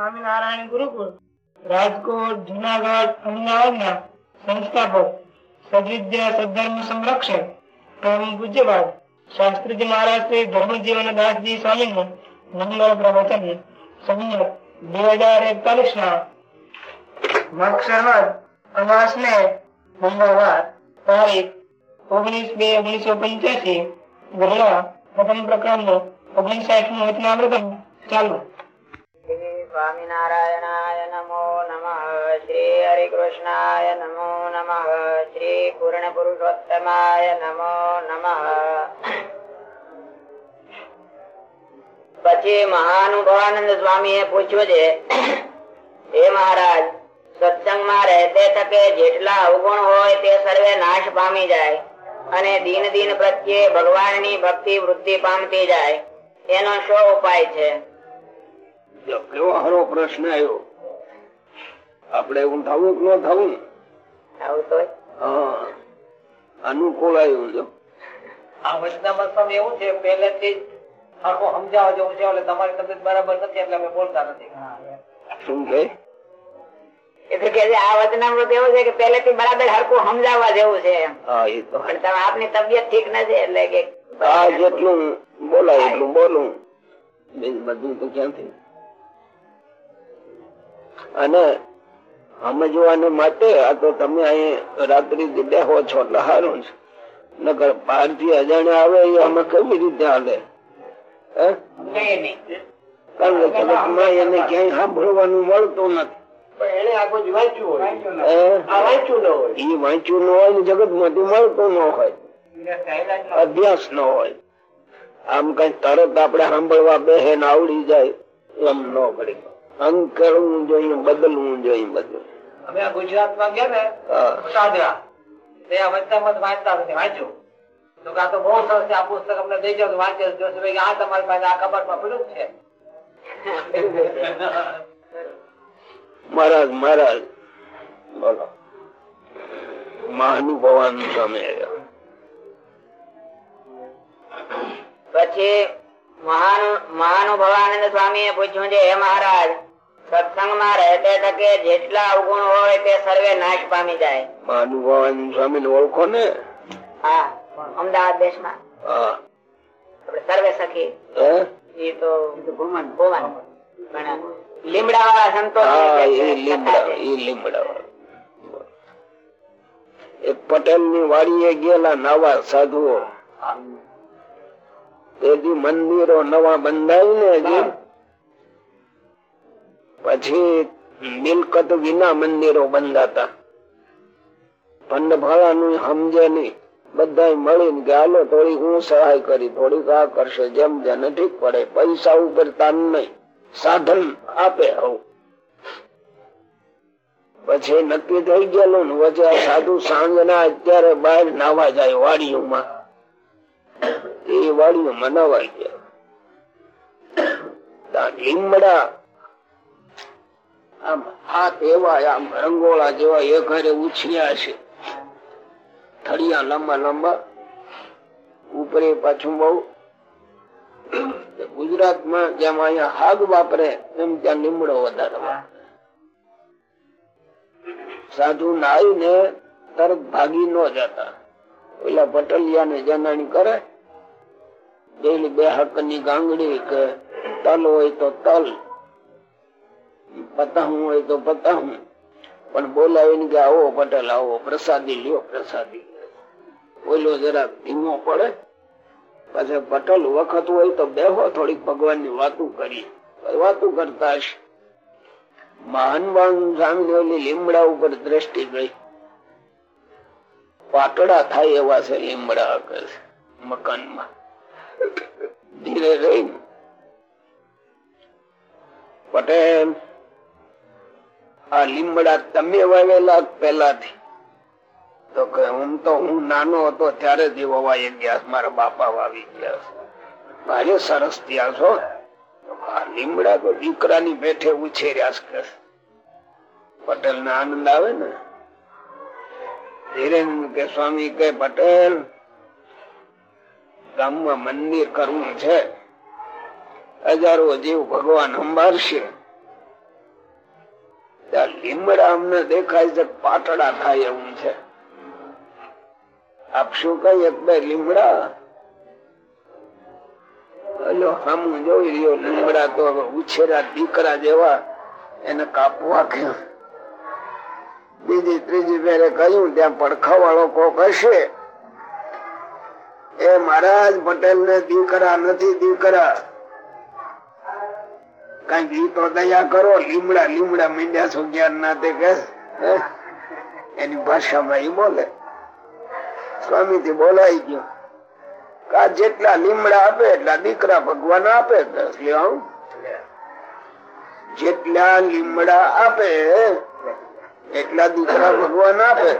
સ્વામિનારાયણ ગુરુકુળ, રાજકોટ, જુનાગઢ, અમદાવાદના સંસ્થાપક, સદવિદ્યા સદધર્મ સંરક્ષક પરમ પૂજ્યપાદ શાસ્ત્રીજી મહારાજ શ્રી ધર્મજીવન દાસજી સ્વામીનું મંગળ પ્રવચન સંમત બે હજાર એકતાલીસ ના મક્ષરવદ અમાસ ને મંગળવાર તારીખ ઓગણીસ બે ઓગણીસો પંચ્યાસી ગરડા પ્રથમ પ્રકરણ ઓગણસાઠનું વચનામૃતમ ચાલુ. સ્વામિનારાયણાય નમો નમઃ શ્રી હરિકૃષ્ણાય નમો નમઃ શ્રી પૂર્ણ પુરુષોત્તમાય નમો નમઃ પછી મહાનુભાવાનંદ સ્વામી એ પૂછ્યું છે, હે મહારાજ, સત્સંગમાં રહેતે તકે જેટલા અવગુણ હોય તે સર્વે નાશ પામી જાય અને દિન દિન પ્રત્યે ભગવાનની ભક્તિ વૃદ્ધિ પામતી જાય. એનો શું ઉપાય છે? કેવો સારો પ્રશ્ન આવ્યો. આપડે એવું થવું કે ન થવું? અનુકૂળ આવ્યું જો આ વચનામાં સ્વામી એવું છે પહેલેથી આખું સમજાવવા જેવું છે એટલે તમારી તબિયત બરાબર નથી એટલે અમે બોલતા નથી. શું કે? એટલે કે આ વચનામૃત એવું છે કે પહેલેથી બરાબર હરખું સમજાવવા જેવું છે એમ. હા એ તો પણ તમે આપની તબિયત ઠીક નથી એટલે કે આ જેટલું બોલાય એટલું બોલું. બધું તો ક્યાંથી? અને સમજવાને માટે આ તો તમે અહીં રાત્રિ બેહો છો એટલે સારું છે. નકર બહારથી અજાણ્યા આવે એ અમે કેવી રીતે હાલે? કારણ કે જગતમાં એને ક્યાંય સાંભળવાનું મળતું નથી. વાંચ્યું ન હોય. ન હોય? ને જગતમાંથી મળતું ન હોય. અભ્યાસ ન હોય. આમ કઈ તરત આપડે સાંભળવા બેહે ને આવડી જાય એમ ન પડી. અંગ કરવું જોઈએ બદલવું જોઈએ બધું અમે ગુજરાતમાં ગયા ને હા. તે આ વચનામત વાંચતા નથી વાંચ્યું તો કા તો બહુ સરસ છે આ પુસ્તક અમને દઈ જાવ વાંચે જોશે ભાઈ આ તમારી પાસે આ કબાટમાં પડ્યું છે. મહારાજ મહારાજ. બોલો. મહાનુભવાન તમે પછી મહાન મહાનુભવાનંદ સ્વામી એ પૂછ્યું છે હે મહારાજ સત્સંગમાં રહેતે તકે જેટલા અવગુણ હોય તે સર્વે નાશ પામી જાય. મહાનુભવાન સ્વામી ને ઓળખો ને? હા અમદાવાદ દેશમાં. હા. સર્વે સખી એ તો ભુવન ભુવન લીમડા વાળા સંતો હા એ લીમડા એ લીમડા એક પટેલની વાડીએ ગયેલા નવા સાધુઓ. તેથી મંદિરો નવા બંધાય ને હજી પછી મિલકત વિના મંદિરો બંધાતા. ફંડ સમજે નહીં. બધા મળીને કે થોડીક હું સહાય કરી, થોડીક આ કરશે, જેમ જેને ઠીક પડે, પૈસા ઉપર તાન નહીં. સાધન આપે આવું પછી નક્કી થઈ ગયેલું ને વચ્ચે સાધુ સાંજના અત્યારે બહાર નાવા જાય વાડીઓમાં. એ વાડીઓમાં નાવા ગયા. લીમડા આમ હાથ એવા આમ રંગોળા જેવા એ ઘરે ઉછળ્યા છે. થળિયા લાંબા લાંબા. ઉપરે પાછું બહુ. ગુજરાતમાં જેમ અહીંયા હાગ વાપરે, એમ ત્યાં લીમડો વધારે સાધુ નાઈ ને તરત ભાગી ન જતા. પેલા પટલિયા ને જનાણી કરે. બે હકની ગાંગડી કે તલ હોય તો તલ. પતાહું હોય તો પતાહું પણ બોલાવીને કે આવો પટેલ, આવો. પ્રસાદી લ્યો, પ્રસાદી. ઓલો જરા, ધીમો પડે. પછી પટેલ વખત હોય તો બેહો, થોડીક ભગવાનની વાતું કરી વાતું કરતા હશે. મહાનવાન સામે ઓલી લીમડા ઉપર દ્રષ્ટિ ગઈ. પાટડા થાય એવા છે લીમડા મકાનમાં. ધીરે રહી પટેલ આ લીમડા તમે વાવેલા પેલાથી તો કે હું તો, હું નાનો હતો ત્યારે જ વવાઈ ગયા મારા બાપા વાવી ગયા ભારે સરસ ત્યાં છો. આ લીમડા તો દીકરાની બેઠે ઉછેર્યા છે પટેલ ને આનંદ આવે ને? ધીરે કે સ્વામી કે, પટેલ, ગામમાં મંદિર કરવું છે. હજારો જીવ ભગવાન સંભાળશે. લીમડા? તો ઉછેરા દીકરા જેવા એને કાપવા ક્યાં બીજી, ત્રીજી ફેરે કહ્યું, ત્યાં પડખા વાળો કોક હશે. એ મહારાજ પટેલ ને દીકરા નથી દીકરા. કંઈક ઈ તો દયા કરો, લીમડા લીમડા મીંડ્યા છો જ્ઞાન ના તે કે? એની ભાષામાં ઈ બોલે. સ્વામી થી બોલાઈ ગયો. આ જેટલા લીમડા આપે, એટલા દીકરા ભગવાન આપે. જેટલા લીમડા આપે, એટલા દીકરા ભગવાન આપે.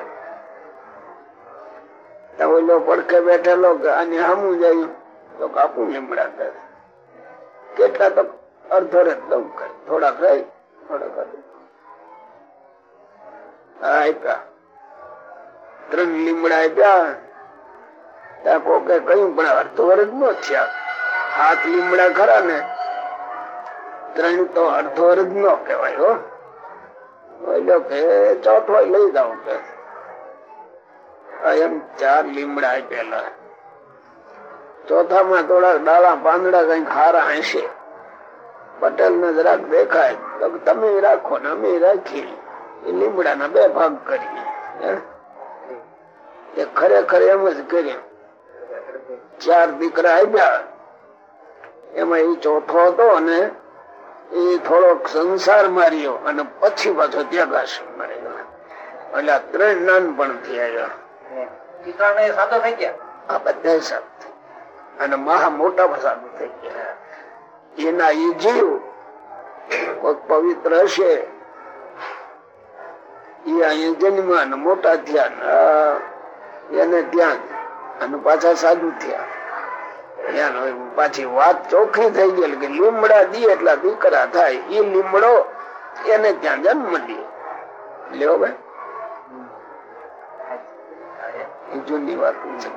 ઓલો પડખે બેઠેલો કે આને હામું જાય. તો કાપું લીમડા કરે. કેટલા તો અડધો જ દઉં કરે. થોડાક રહી, થોડાક આપ્યા ત્રણ લીમડા આપ્યા. ત્યાં કોકે કહ્યું, પણ અડધો વર્ષ નો થયા હાથ લીમડા ખરા ને. ત્રણ તો અડધો વર્ષ નો કહેવાય, હો. ઓલો કે, ચોથો લઈ જાઉં કે. એમ ચાર લીમડા આપેલા ચોથામાં થોડા ડાળા પાંદડા કઈ હારા હશે. પટેલ ને જરાક દેખાય તો તમે રાખો ને અમે રાખી એ લીમડા ના બે ભાગ કરીએ. હે? એ ખરેખર એમ જ કર્યું. ચાર દીકરા આવ્યા. એમાં એ ચોથો હતો અને એ થોડોક સંસાર માર્યો અને પછી પાછો ત્યાગાશ માર્યો. એટલે આ ત્રણ નાનપણથી આવ્યા. સાદો થઈ ગયા? આ બધા સાથ અને મહા મોટા સાધુ થઈ ગયા. એના એ જીવ પવિત્ર હશે. એ અહીંયા જન્મ અને મોટા થયા એને ત્યાં અને પાછા સાધુ થયા. પાછી વાત ચોખ્ખી થઈ ગઈ કે લીમડા દી એટલા દીકરા થાય. એ લીમડો એને ત્યાં જન્મ દે. લ્યો ભાઈ જૂની વાત છે.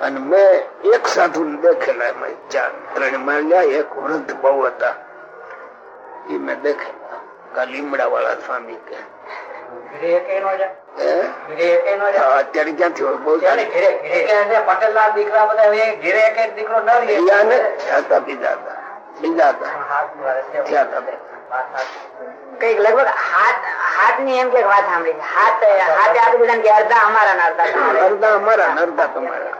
અને મેં એક સાધુ દેખેલા એમાં ચાર. ત્રણ માલ્યા એક વૃદ્ધ બહુ હતા. એ મેં દેખેલા. કા લીમડા વાળા સ્વામી કે. ઘરે એકે અત્યારે ક્યાંથી હોય? બહુ પટેલ ના દીકરા બધા એક ન હતા બીજા હતા. બીજા. કંઈક લગભગ હાથ હાથની એમ કે વાત સાંભળી. હાથ હાથે આપી દીધા અડધા અમારા અડધા. અમારા અડધા તમારા.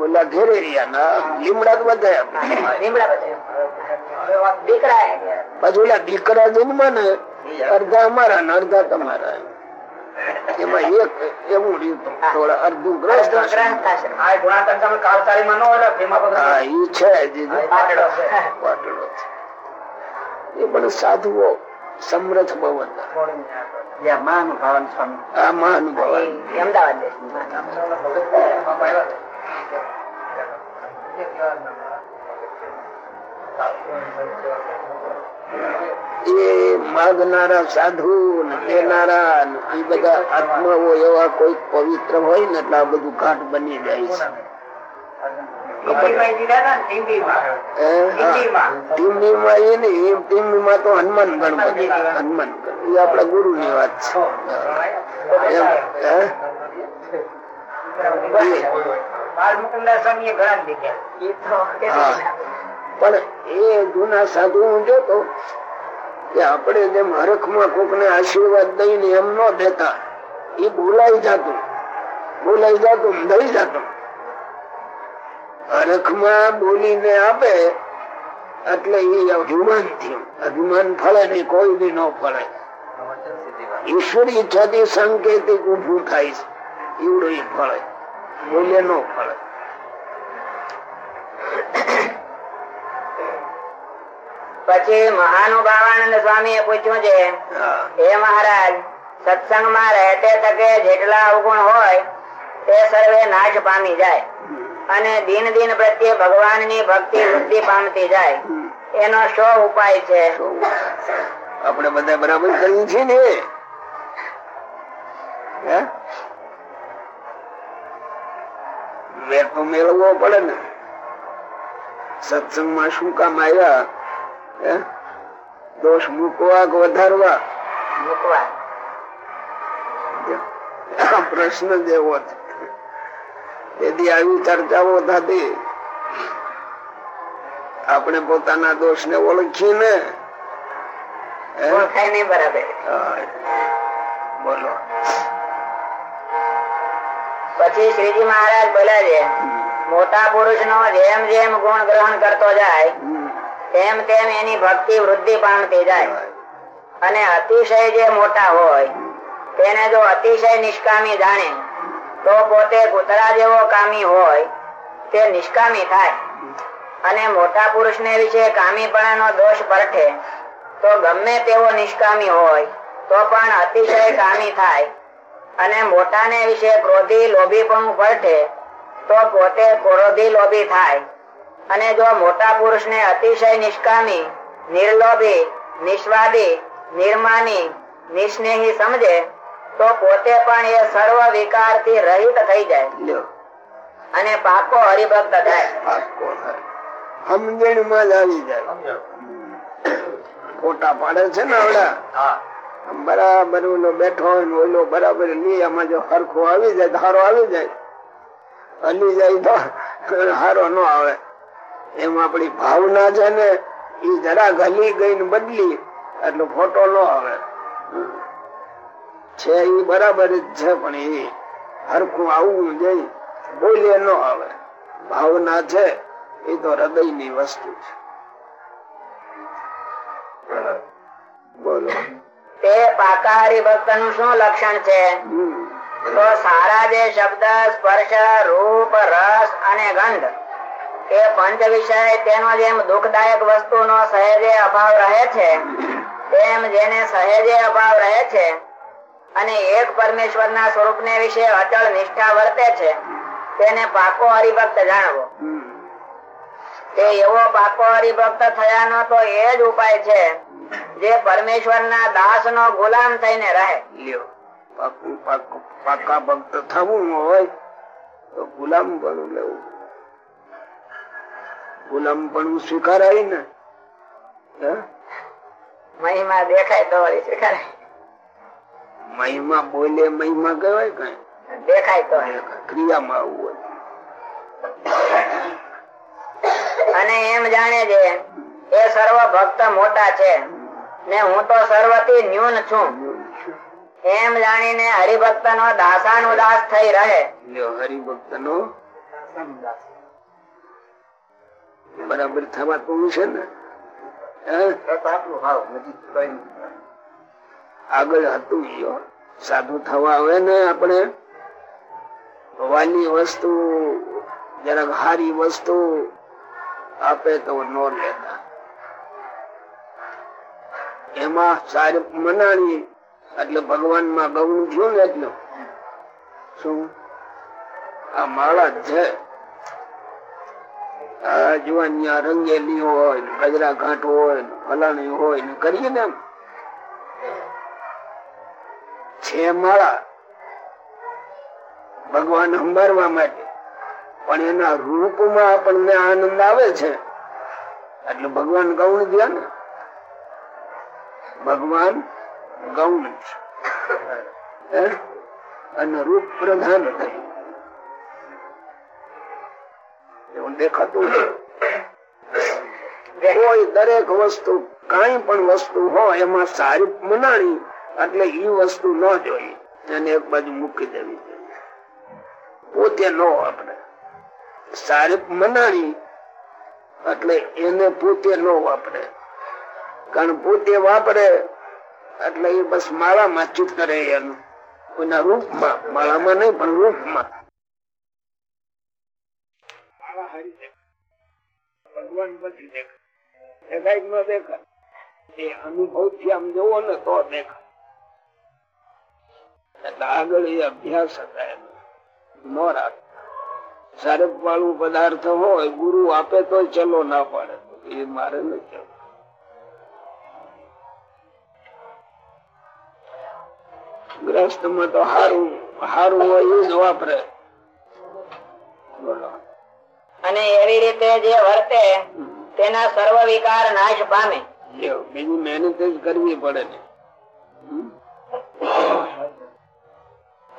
બોલા ઘેરે રહ્યા લીમડા બધા પછી ઓલા દીકરા જન્મ ને અડધા અમારા ને અડધા તમારા એમાં એક એવું થોડા અડધું ગ્રસ્ત. હા છે. એ પણ સાધુઓ સમર્થ ભવન મહાનુભાવન સ્વામી. આ મહાનુભાવ એ અમદાવાદ. એ માગનારા સાધુ ને એ બધા આત્માઓ એવા કોઈ પવિત્ર હોય ને એટલે આ બધું ઘાટ બની જાય છે. હનુમાન ગણપતિ હનુમાન ગણ- એ આપડા ગુરુ ની વાત છે. ઘણા પણ એ જૂના સાધુ હું જોતો કે આપણે જેમ હરખમાં કોક ને આશીર્વાદ દઈને એમ ન દેતા એ બોલાઈ જતું. બોલાઈ જતું દઈ જતું. હરખમાં બોલીને આપે એટલે એ અભિમાન થયું. અભિમાન ફળે નહીં કોઈ બી ન ફળે. ઈશ્વરી ઈચ્છાથી સાંકેતિક ઉભું થાય છે. એવડું ફળે. બોલે નો ફળ. પછી મહાનુભાવાનંદ સ્વામી એ પૂછ્યું છે હા. મહારાજ સત્સંગમાં રહેતે તકે જેટલા અવગુણ હોય તે સર્વે નાશ પામી જાય. અને દિન દિન પ્રત્યે ભગવાનની ભક્તિ વૃદ્ધિ પામતી જાય. એનો શો ઉપાય છે? આપણે બધા બરાબર કર્યું છે ને? તો મેળવવો પડે ને. સત્સંગમાં શું કામ આવ્યા? દોષ મૂકવા કે વધારવા? મૂકવા. પ્રશ્ન જેવો છે. તેથી આવી ચર્ચાઓ થતી. આપણે પોતાના દોષ ને. ઓળખીને ને ઓળખાય નહીં બરાબર. બોલો. પછી શ્રીજી મહારાજ બોલે છે, મોટા પુરુષ નો જેમ જેમ ગુણ ગ્રહણ કરતો જાય, તેમ તેમ એની ભક્તિ વૃદ્ધિ પામતી જાય. અને અતિશય જે મોટા હોય, તેને જો અતિશય નિષ્કામી જાણે, તો પોતે કૂતરા જેવો કામી હોય, તે નિષ્કામી થાય. અને મોટા પુરુષને વિશે કામીપણાનો દોષ પરઠે, તો ગમે તેવો નિષ્કામી હોય, તો પણ અતિશય કામી થાય. અને મોટાને વિશે ક્રોધી લોભીપણું પરઠે તો પોતે ક્રોધી લોભી થાય. અને જો મોટા પુરુષને અતિશય નિષ્કામી નિર્લોભી નિસ્વાદી નિર્માની નિસ્નેહી સમજે તો પોતે પણ એ સર્વ વિકારથી રહિત થઈ જાય. અને પાકો હરિભક્ત થાય. સમજણમાં જાય. ખોટા પાડે છે ને આવડા? હા. બરાબર ઓલો બેઠો ઓલો બરાબર લી આમાં જો હરખો આવી જાય ધારો આવી જાય. હલી જાય તો હારો ન આવે. એમ આપણી ભાવના છે ને, એ જરા ગલી ગઈ ને બદલી, એટલે ફોટો ન આવે. છે એ બરાબર જ છે, પણ એ હરખું આવવું જોઈએ. બોલે ન આવે. ભાવના છે, એ તો હૃદયની વસ્તુ છે. બોલો. તે પાકાહારી ભક્તનું શું લક્ષણ છે? તો સારા જે શબ્દ સ્પર્શ રૂપ રસ અને ગંધ એ પંચ વિષય તેનો જેમ દુઃખદાયક વસ્તુનો સહેજે અભાવ રહે છે તેમ જેને સહેજે અભાવ રહે છે અને એક પરમેશ્વરના સ્વરૂપને વિશે અચળ નિષ્ઠા વર્તે છે તેને પાકો હરિભક્ત જાણવો તે એવો પાકો હરિભક્ત થયાનો તો એ જ ઉપાય છે જે પરમેશ્વરના દાસનો ગુલામ થઈને રહે. પાકા ભક્ત થવું હોય તો ગુલામ પણ લેવું. ગુલામ પણ સ્વીકારાય ને. મહિમા દેખાય તો સ્વીકારાય. મહિમા બોલે મહિમા કહેવાય કઈ? દેખાય તો ક્રિયામાં આવું હોય. અને એમ જાણે છે એ સર્વ ભક્ત મોટા છે. ને હું તો સર્વથી ન્યૂન છું. એમ જાણીને હરિભક્ત નો દાસાનુદાસ થઈ રહે? હરિભક્ત નો બરાબર થવાતું છે ને? આગળ હતું. સાધુ થવા આવે ને આપણે વાલી વસ્તુ જરાક હારી વસ્તુ આપે તો ન લેતા. એમાં સારી મનાણી એટલે ભગવાનમાં ગૌણ થયું ને એટલે. શું? આ માળા છે. આ જુવાનિયા રંગેલી હોય ગજરા ઘાટ હોય, ફલાણી હોય, ને કરીએ ને એમ. છે માળા. ભગવાન સંભાળવા માટે. પણ એના રૂપમાં આપણને આનંદ આવે છે. એટલે ભગવાન ગૌણ ગયા ને. ભગવાન ગૌણ અને રૂપ પ્રધાન એવું દેખાતું કોઈ દરેક વસ્તુ કઈ પણ વસ્તુ હોય એમાં સારી મનાણી એટલે ઈ વસ્તુ ન જોઈએ. એને એક બાજુ મૂકી દેવી પોતે ન વાપરે સારી મનાણી એટલે એને પોતે ન વાપરે. કારણ પોતે વાપરે, એટલે એ બસ માળામાં ચિત્ત રહે એનું. કોઈના રૂપમાં, માળામાં નહીં, પણ રૂપમાં. ભગવાન પછી દેખાય. દેખાય ન દેખાય. એ તો આગળ અભ્યાસ હતા ન રાખ સારપ વાળું પદાર્થ હોય, ગુરુ આપે તો ચલો ના પાડે. એ મારે નથી ગ્રસ્તમાં તો હારું હારું હોય એ જ વાપરે. બોલો. અને એવી રીતે જે વર્તે તેના સર્વ વિકાર નાશ પામે. બીજી મહેનત જ કરવી પડે ને.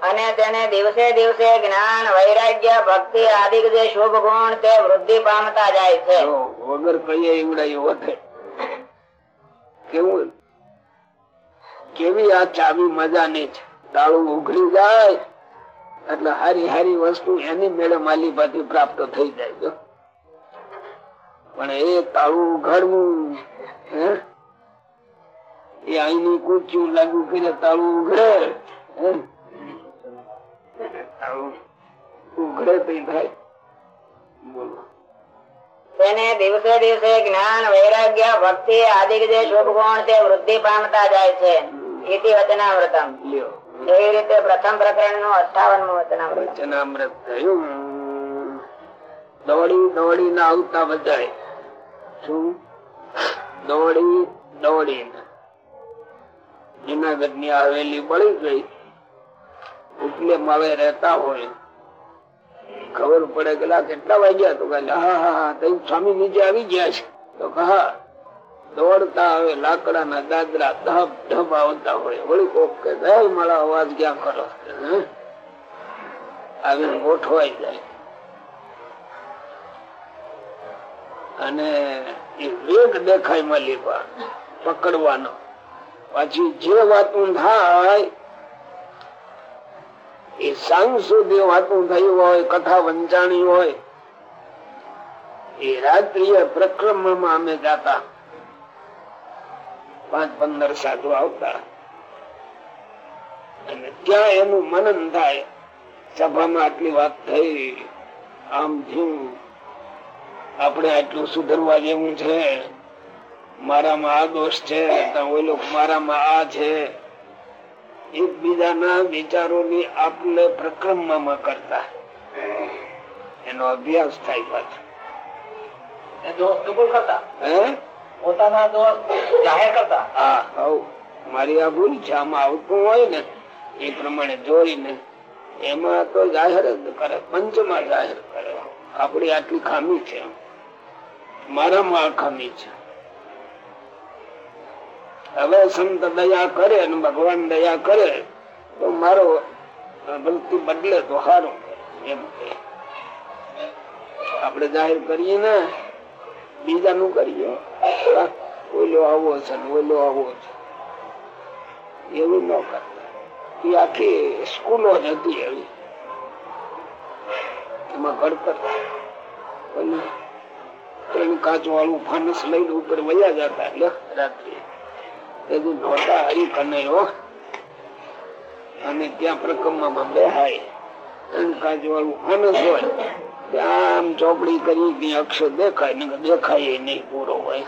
અને તેને દિવસે દિવસે જ્ઞાન વૈરાગ્ય ભક્તિ આદિ જે શુભ ગુણ તે વૃદ્ધિ પામતા જાય છે. વગર કહીએ એવડાય વધે કેવું? કેવી આ ચાવી મજાની છે? દાળું ઉઘડી જાય, એટલે હારી હારી વસ્તુ એની મેળે માલિપાથી પ્રાપ્ત થઈ જાય પણ એ તાળું ઉઘાડવું એ અહીંની કૂચ્યું લાગુ કરે તાળું ઉઘડે ઉઘડે તો થાય બોલો. દિવસે દિવસે જ્ઞાન, વૈરાગ્ય, ભક્તિ આદિ જે શુભ ગુણ તે વૃદ્ધિ પામતા જાય છે. ઇતિ વચનામૃતમ એવી રીતે પ્રથમ પ્રકરણનું અઠાવનમું વચનામૃત. વચનામૃત થયું. દોડી દોડી ને આવતા બધા શું? દોડી દોડી જુનાગઢની હવેલી બળી ગઈ. ઉપલે માવે રહેતા હોય. ખબર પડે કે કેટલા વાગ્યા તો કહે હા હા હા સ્વામી નીચે આવી ગયા છે. તો કહા દોડતા આવે લાકડા ના દાદરા ધબ ધબ આવતા હોય. વળી કોક કે "હે, મારા અવાજ ક્યાં કરો? આવીને ગોઠવાઈ જાય. અને એ વેગ દેખાય માલિકા પકડવાનો. પછી જે વાતું થાય એ સાંજ સુધી વાતું થયું હોય કથા વંચાણી હોય એ રાત્રિએ પ્રક્રમમાં અમે જાતા. પાંચ પંદર સાધુ આવતા. અને ત્યાં એનું મનન થાય. સભામાં આટલી વાત થઈ. આમ થયું. આપણે આટલું સુધરવા જેવું છે. મારામાં આ દોષ છે ઓલો મારામાં આ છે. એકબીજાના વિચારોની આપલે પ્રક્રમમાં કરતા. એનો અભ્યાસ થાય પાછો. કબૂલ કરતા હે? પોતાના દોષ જાહેર કરતા. મારી આ ભૂલ છે, આમાં આવતું હોય ને, એ પ્રમાણે જોઈને એમાં તો જાહેર જ કરે, પંચમાં જાહેર કરે. આપડી આટલી ખામી છે. મારામાં આ ખામી છે. હવે સંત દયા કરે અને ભગવાન દયા કરે, તો મારો ભક્તિ બદલે તો સારું એમ આપણે જાહેર કરીએ ને બીજાનું કરીએ. ઓલો આવો છે ઓલો આવો છે. એવું ન કરતા. એ આખી સ્કૂલો જ હતી એવી. એમાં ઘડતર. ત્રણ કાચ વાળું ફાનસ લઈને ઉપર વયા જતા એટલે રાત્રે. બધું નહોતા, હરી કનૈયો અને ત્યાં પ્રકમમાં બેહાય ત્રણ કાચ વાળું ફાનસ હોય. આમ ચોપડી કરી અક્ષર દેખાય ને દેખાય નહીં, પૂરો હોય.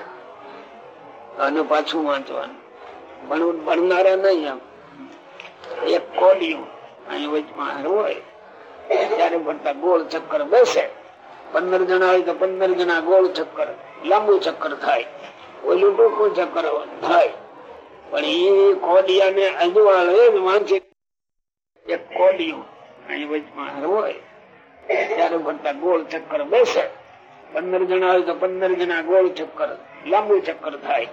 અને પાછું વાંચવાનું. ભણવું ભણનારા નહીં આમ. એક કોડિયું અહીં વચમાં હોય, ત્યારે ભણતા ગોળ ચક્કર બેસે. પંદર જણા હોય તો પંદર જણા ગોળ ચક્કર, લાંબુ ચક્કર થાય. ઓલું ટૂંકું ચક્કર થાય. પણ એ કોડિયા ને અજવાળે વાંચે. એક કોડિયું અહીં વચમાં હોય ત્યારે બધા ગોળ ચક્કર બેસે. પંદર જણા હોય તો પંદર જણા ગોળ ચક્કર લાંબુ ચક્કર થાય.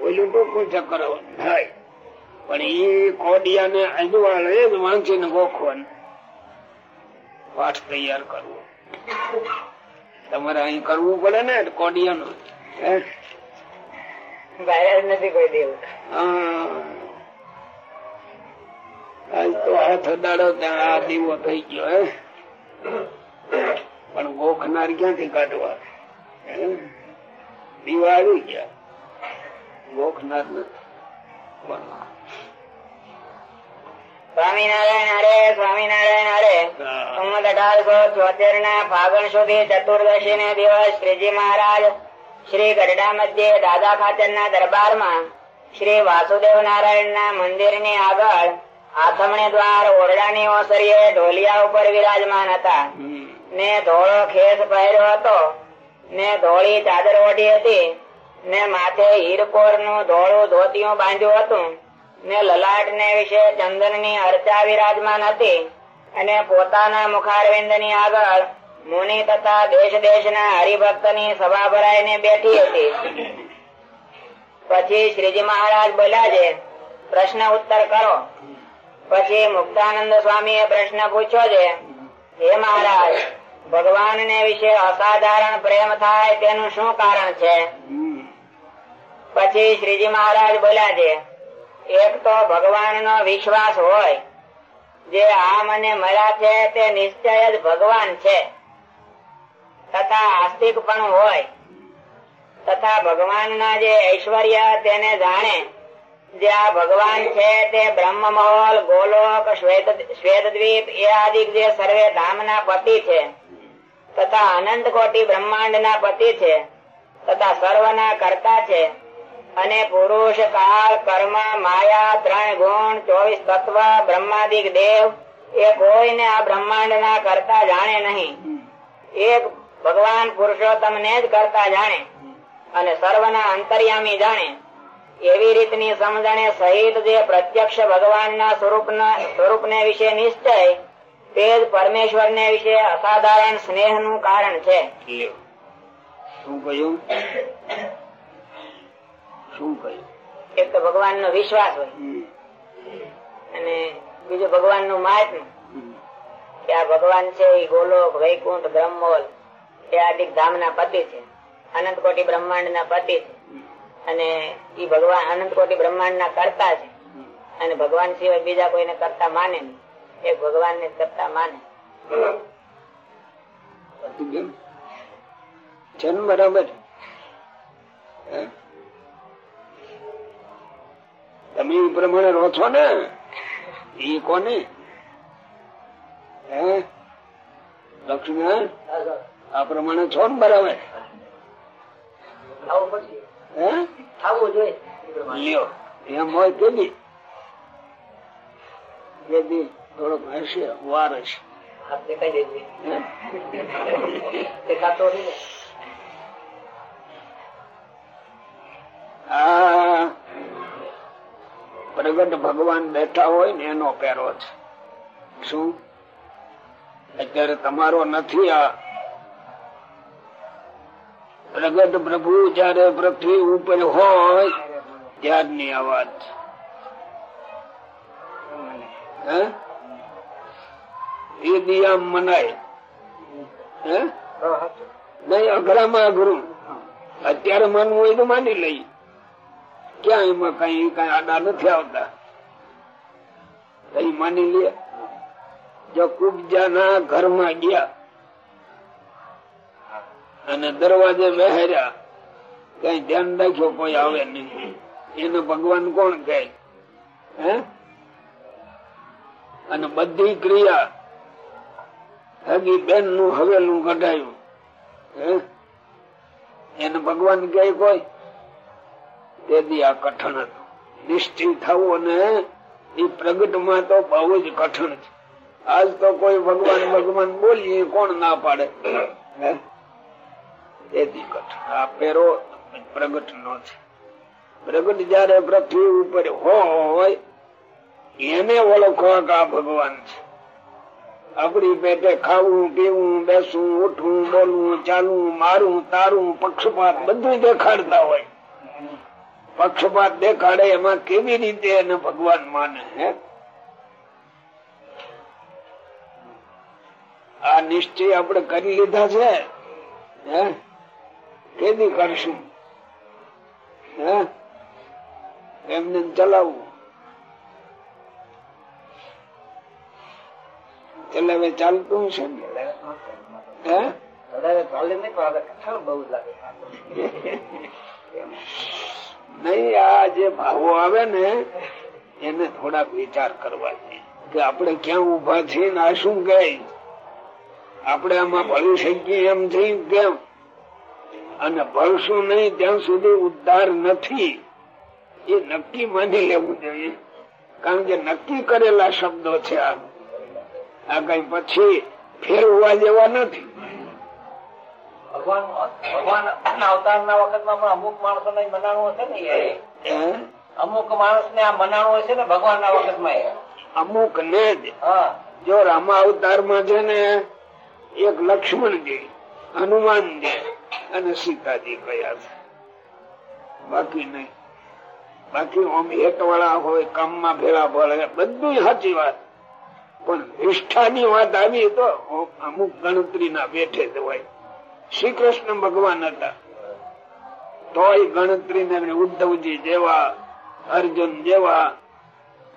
ઓલું ટૂંકું ચક્કર થાય. પણ એ કોડિયા ને એ જ વાંચીને ગોખવાનું. પાઠ તૈયાર કરવો. તમારે અહીં કરવું પડે ને કોડિયાનું. નથી કોઈ દેવું. હા. તો હાથ દાડો ત્યાં આ દીવો થઈ ગયો હે? પણ ગોખનાર ક્યાંથી કાઢવા? દીવા આવી ગયા ગોખનાર નથી. સ્વામિનારાયણ હરે સ્વામિનારાયણ હરે. સંમત અઢારસો ચોતેર ના ફાગણ સુધી ચતુર્દશી ને દિવસ શ્રીજી મહારાજ શ્રી ગઢડા મધ્યે દાદા ખાતર ના દરબારમાં શ્રી વાસુદેવ નારાયણ ના મંદિરની આગળ આથમણે દ્વાર ઓરડાની ઓસરીએ ઢોલિયા ઉપર વિરાજમાન હતા. ને ધોળો ખેસ પહેર્યો હતો. ને ધોળી ચાદર ઓઢી હતી. ને માથે હીરકોરનું ધોળું ધોતિયું બાંધ્યું હતું. ને લલાટ ને વિશે ચંદનની અર્ચા વિરાજમાન હતી. અને પોતાના મુખારવિંદની આગળ મુનિ તથા દેશ દેશ ના હરિભક્તની સભા ભરાઈને બેઠી હતી. પછી શ્રીજી મહારાજ બોલ્યા છે પ્રશ્ન ઉત્તર કરો. પછી મુક્તાનંદ સ્વામી એ પ્રશ્ન પૂછ્યો છે હે મહારાજ ભગવાન ને વિશે અસાધારણ પ્રેમ થાય તેનું શું કારણ છે? પછી શ્રીજી મહારાજ બોલ્યા છે એક તો ભગવાન નો વિશ્વાસ હોય જે આ મને મળ્યા છે તે નિશ્ચય જ ભગવાન છે. તથા આસ્તિક પણ હોય. તથા ભગવાન ના જે ઐશ્વર્ય તેને જાણે જે આ ભગવાન છે તે બ્રહ્મમહોલ, ગોલોક, શ્વેત દ્વીપ એ આદિ જે સર્વે ધામ ના પતિ છે. તથા અનંત કોટી બ્રહ્માંડ ના પતિ છે. તથા સર્વ ના કરતા છે. અને પુરુષ, કાળ, કર્મ, માયા, ત્રણ ગુણ, ચોવીસ તત્વ, બ્રહ્માદિક દેવ, એ કોઈને આ બ્રહ્માંડ ના કરતા જાણે નહીં. એક ભગવાન પુરુષોત્તમ ને જ કરતા જાણે. અને સર્વના અંતર્યામી જાણે. એવી રીતની સમજણે સહિત જે પ્રત્યક્ષ ભગવાનના સ્વરૂપના સ્વરૂપને વિશે નિશ્ચય તે જ પરમેશ્વર ને વિશે અસાધારણ સ્નેહનું કારણ છે. શું કહ્યું? શું કહ્યું? એક તો ભગવાન નો વિશ્વાસ હોય. અને બીજું ભગવાનનું મહાત્મ. કે આ ભગવાન છે એ ગોલોક વૈકુંઠ બ્રહ્મોલ એ આદિક ધામ ના પતિ છે. અનંત કોટી બ્રહ્માંડ ના પતિ છે. અને એ ભગવાન અનંત કોટી બ્રહ્માંડ ના કરતા છે. અને ભગવાન સિવાય બીજા કોઈને કરતા માને નહીં. એ ભગવાન ને કરતા માને. ને બરાબર. તમે એ પ્રમાણે રહો છો ને? એ કોને? હે? લક્ષ્મી આ પ્રમાણે છો ને બરાબર. આવું પછી. લ્યો એમ હોય થોડોક હશે વાર હશે. પ્રગટ ભગવાન બેઠા હોય ને એનો પહેરો છે. શું? અત્યારે તમારો નથી આ પ્રગટ પ્રભુ જયારે પૃથ્વી ઉપર હોય, ત્યારની આ વાત. એ દિયા મનાય. નહીં, અઘરામાં અઘરું. અત્યારે માનવું હોય તો માની લઈ ક્યાં એમાં કઈ કઈ આડા નથી આવતા? કઈ માની લે. જો કુબજા ના ઘરમાં ગયા અને દરવાજે બેહર્યા કઈ ધ્યાન રાખ્યો કોઈ આવે નહીં. એને ભગવાન કોણ કહે? હે? અને બધી ક્રિયા હજી બેનનું હવેલું કઢાયું. હે? એને ભગવાન કહે કોઈ? તેથી આ કઠણ હતું. નિશ્ચિત થવું ને એ પ્રગટમાં તો બહુ જ કઠણ છે. આજ તો કોઈ ભગવાન ભગવાન બોલીએ કોણ ના પાડે? હે? તેથી આ પેરો પ્રગટ નો પ્રગટ જયારે પૃથ્વી ઉપર હોય, એને ઓળખવા કે આ ભગવાન છે. આપડી પેટે ખાવું, પીવું, બેસવું, ઉઠવું, બોલવું, ચાલવું મારું તારું પક્ષપાત બધું દેખાડતા હોય. પક્ષપાત દેખાડે એમાં કેવી રીતે એને ભગવાન માને, હે? આ નિશ્ચય આપણે કરી લીધા છે, હે? કેદી કરશું. એમને ચલાવવું ચલાવે ચાલતું છે નહીં આ જે ભાવો આવે ને એને થોડાક વિચાર કરવા કે આપણે ક્યાં ઊભા છીએ ને આ શું કહે? આપણે આમાં ભળી શકીએ એમ થઈ કેમ? અને ભળશું નહીં ત્યાં સુધી ઉદ્ધાર નથી. એ નક્કી માની લેવું જોઈએ. કારણ કે નક્કી કરેલા શબ્દો છે આ. આ કઈ પછી ફેરવવા જેવા નથી. ભગવાન ભગવાન અવતાર ના વખતમાં પણ અમુક માણસો ને મનાણું હશે ને અમુક માણસ ને આ મનાણું હશે ને ભગવાન ના વખતમાં અમુક ને જ જો રામા અવતારમાં છે ને એક લક્ષ્મણજી હનુમાનજી અને સીતાજી કયા છે. બાકી નહીં. બાકી ઓમ હેત વાળા હોય, કામમાં ભેળા ભળે બધું સાચી વાત. પણ નિષ્ઠાની વાત આવી તો અમુક ગણતરી ના બેઠે હોય. શ્રી કૃષ્ણ ભગવાન હતા. તોય ગણતરી ને ઉદ્ધવજી જેવા, અર્જુન જેવા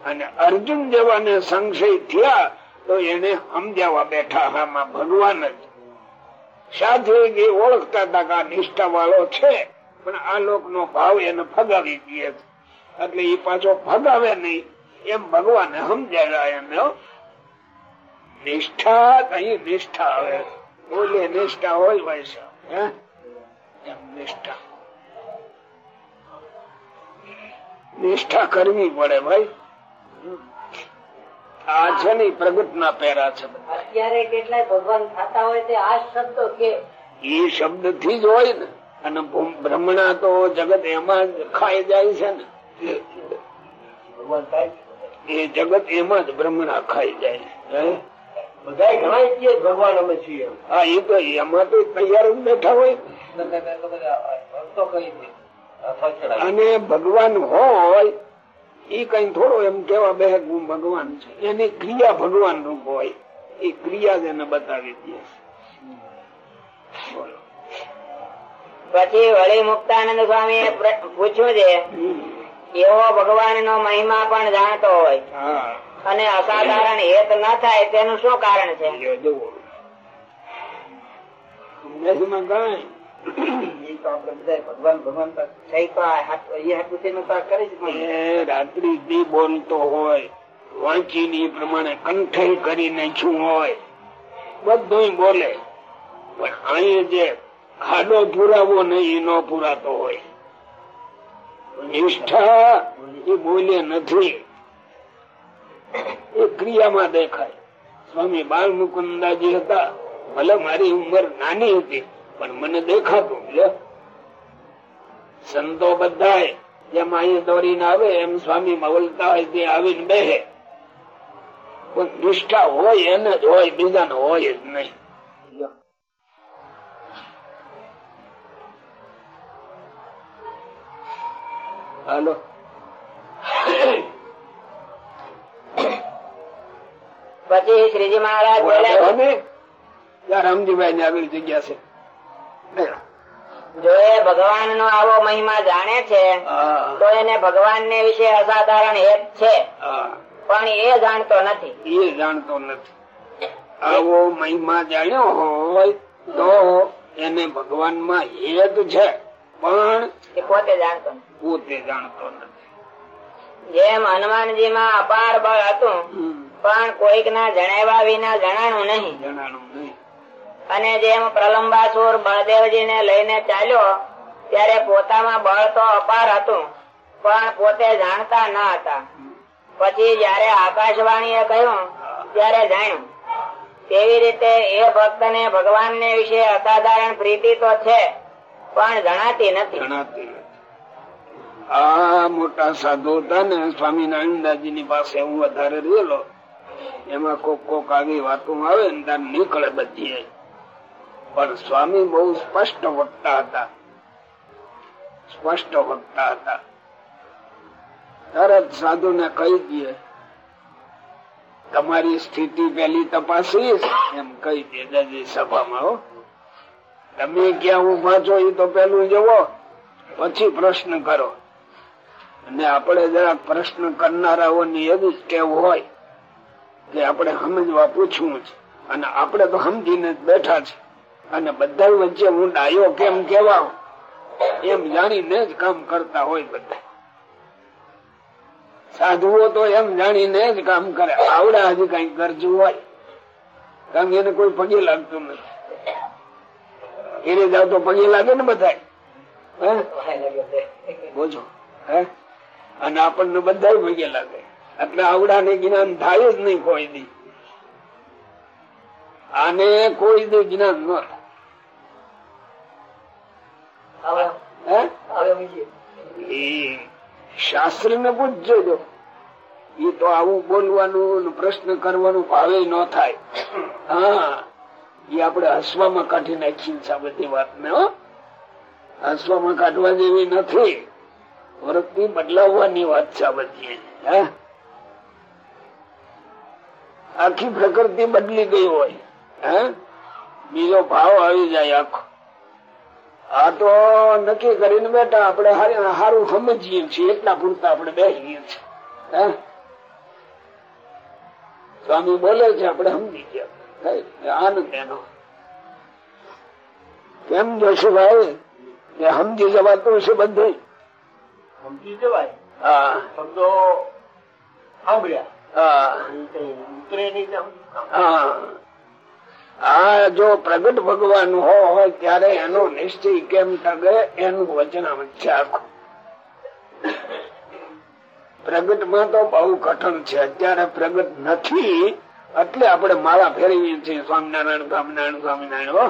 અને અર્જુન જેવા ને સંશય થયા તો એને સમજાવવા બેઠા હામાં ભગવાન જ. સાધુ ઓળખતા હતા કે આ નિષ્ઠા વાળો છે. પણ આ લોક નો ભાવ એને ફગાવી દે એટલે એ પાછો ફગાવે નહીં. એમ ભગવાન સમજાવ્યા નિષ્ઠા કઈ નિષ્ઠા આવે બોલે નિષ્ઠા હોય ભાઈ હે? એમ નિષ્ઠા. નિષ્ઠા કરવી પડે ભાઈ. આ છે ને પ્રગટ ના પહેરા છે અત્યારે કેટલાય ભગવાન ખાતા હોય તે આ શબ્દો કે. એ શબ્દથી જ હોય ને. અને બ્રહ્મણા ભ્રમણા તો જગત એમાં જ ખાઈ જાય છે ને. એ જગત એમાં જ ભ્રમણા ખાઈ જાય છે. હે? બધા ઘણા કહે ભગવાન અમે છીએ. હા એ તો એમાં તો તૈયાર બેઠા હોય અને ભગવાન હોય એ કઈ થોડો એમ કેવા બે હું ભગવાન છે. એની ક્રિયા ભગવાન રૂપ હોય. એ ક્રિયા જ એને બતાવી દે. બોલો. પછી વળી મુક્તાનંદ સ્વામી પૂછ્યું છે એવો ભગવાન નો મહિમા પણ જાણતો હોય. હા. અને અસાધારણ હેત ન થાય તેનું શું કારણ છે? રાત્રિ બોલતો હોય વાંચીને એ પ્રમાણે કંઠે કરી નાખ્યું હોય બધું બોલે. પણ અહીં જે ખાડો પુરાવો નહીં નો પુરાતો હોય. નિષ્ઠા એ બોલે નથી. એ ક્રિયામાં દેખાય. સ્વામી બાલ મુકુંદાજી હતા ભલે મારી ઉંમર નાની હતી પણ મને દેખાતું સંતો બધા જેમ અહીંયા દોરીને આવે એમ સ્વામી મવલતા હોય તે આવીને બેહે. કોઈ નિષ્ઠા હોય એને જ હોય બીજાને હોય જ નહીં. હાલો. પછી શ્રીજી મહારાજ રામજીભાઈ ની આગળ જગ્યા છે. જો એ ભગવાન નો આવો મહિમા જાણે છે તો એને ભગવાન ને વિશે અસાધારણ હેત છે. પણ એ જાણતો નથી. એ જાણતો નથી. આવો મહિમા જાણ્યો હોય તો એને ભગવાનમાં હેત છે પણ એ પોતે જાણતો નથી. પોતે જાણતો નથી. જેમ હનુમાનજી માં અપાર બળ હતું પણ કોઈક ના જણાવ્યા વિના જણાણું નહીં. જણાણું નહીં. અને જેમ પ્રલંબાસુર બળદેવજી ને લઈને ચાલ્યો, ત્યારે પોતામાં બળ તો અપાર હતું, પણ પોતે જાણતા ન હતા. પછી જયારે આકાશવાણીએ કહ્યું, ત્યારે જાણ્યું તેવી રીતે એ ભક્ત ને ભગવાન ને વિશે અસાધારણ પ્રીતિ તો છે, પણ જણાતી નથી. જણાતી આ મોટા સાધુ હતા ને સ્વામિનારાયણદાસજી ની પાસે હું વધારે રહેલો, એમાં કોક કોક આવી વાતો આવે ને તાર નીકળે બધી પણ સ્વામી બહુ સ્પષ્ટ વક્તા હતા. સ્પષ્ટ વક્તા હતા. તરત સાધુ ને કહી દે, તમારી સ્થિતિ પેલી તપાસીશ. એમ કહી દે દાદી સભામાં, હો, તમે ક્યાં ઊભા છો એ તો પેલું જવો પછી પ્રશ્ન કરો. અને આપણે જરાક પ્રશ્ન કરનારાઓની એવી જ કેવું હોય કે આપણે સમજવા પૂછવું છે અને આપણે તો સમજીને જ બેઠા છે અને બધા વચ્ચે હું ડાયો કેમ કેવા એમ જાણીને જ કામ કરતા હોય બધા સાધુઓ તો એમ જાણીને જ કામ કરે. આવડા હજી કઈ કરજું હોય. કારણ કે એને કોઈ પગે લાગતું નથી. એને જાવ તો પગે લાગે ને બધા બોજો. હે? અને આપણને બધા પગે લાગે. એટલે આવડા ને જ્ઞાન થાય જ નહીં કોઈ દી. આને કોઈ દી જ્ઞાન ન થાય શાસ્ત્ર ને પૂછજો જો એ તો આવું બોલવાનું પ્રશ્ન કરવાનું ભાવે ન થાય. હા. એ આપડે હસવામાં કાઢી નાખી બધી વાત ને હો. હસવામાં કાઢવા જેવી નથી. વૃત્તિ બદલાવવાની વાત છે બધી. હે? આખી પ્રકૃતિ બદલી ગઈ હોય. હે? બીજો ભાવ આવી જાય આખો. આ તો નક્કી કરીને બેટા આપણે સારું સમજીએ છીએ એટલા પૂરતા આપણે બેસીએ છીએ. સ્વામી બોલે છે આપણે સમજી ગયા. આનંદ એનો કેમ જશુભાઈ એ સમજી જવાતું છે બધું. સમજી જવાય? હા. શબ્દો સાંભળ્યા. હા. ઉતરે નહીં હા. આ જો પ્રગટ ભગવાન હોય ત્યારે એનો નિશ્ચય કેમ ટગે એનું વચનામત છે આખું પ્રગટમાં તો બહુ કઠણ છે. અત્યારે પ્રગટ નથી, એટલે આપણે માળા ફેરવીએ છીએ. સ્વામિનારાયણ સ્વામિનારાયણ સ્વામિનારાયણ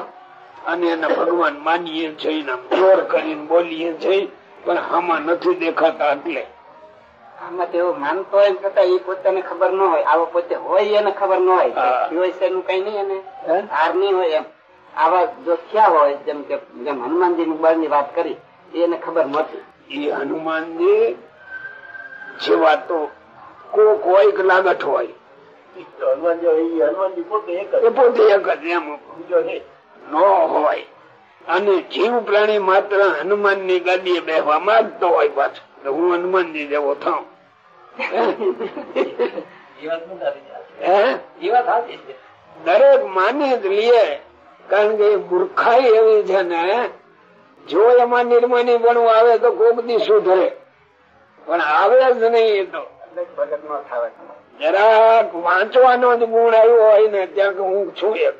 અને એને ભગવાન માનીએ છીએ જોર કરીને બોલીએ છીએ. પણ આમાં નથી દેખાતા એટલે. આમાં તેઓ માનતો હોય છતાં એ પોતાને ખબર ન હોય. આવો પોતે હોય એને ખબર ન હોય. હોય છે એનું કઈ નહીં એને હાર નહીં હોય એમ. આવા જો થયા હોય જેમ કે જેમ હનુમાનજી નું બળની વાત કરી એને ખબર નહોતી. એ હનુમાનજી જેવા તો કોક હોય કે લાગત હોય હનુમાનજી હનુમાનજી પોતે એક જ. જ એમ. ન હોય. અને જીવ પ્રાણી માત્ર હનુમાનની ગાડીએ બેસવા માંગતો હોય પાછો. હું હનુમાનજી જેવો થાઉં દરેક માની જ લે કારણ કે એ મૂર્ખાઈ એવી છે ને જો એમાં નિર્માની બનવું આવે તો કોક દી સુધરે. પણ આવે જ નહીં એ તો. જરાક વાંચવાનો જ ગુણ આવ્યો હોય ને ત્યાં હું છું એક.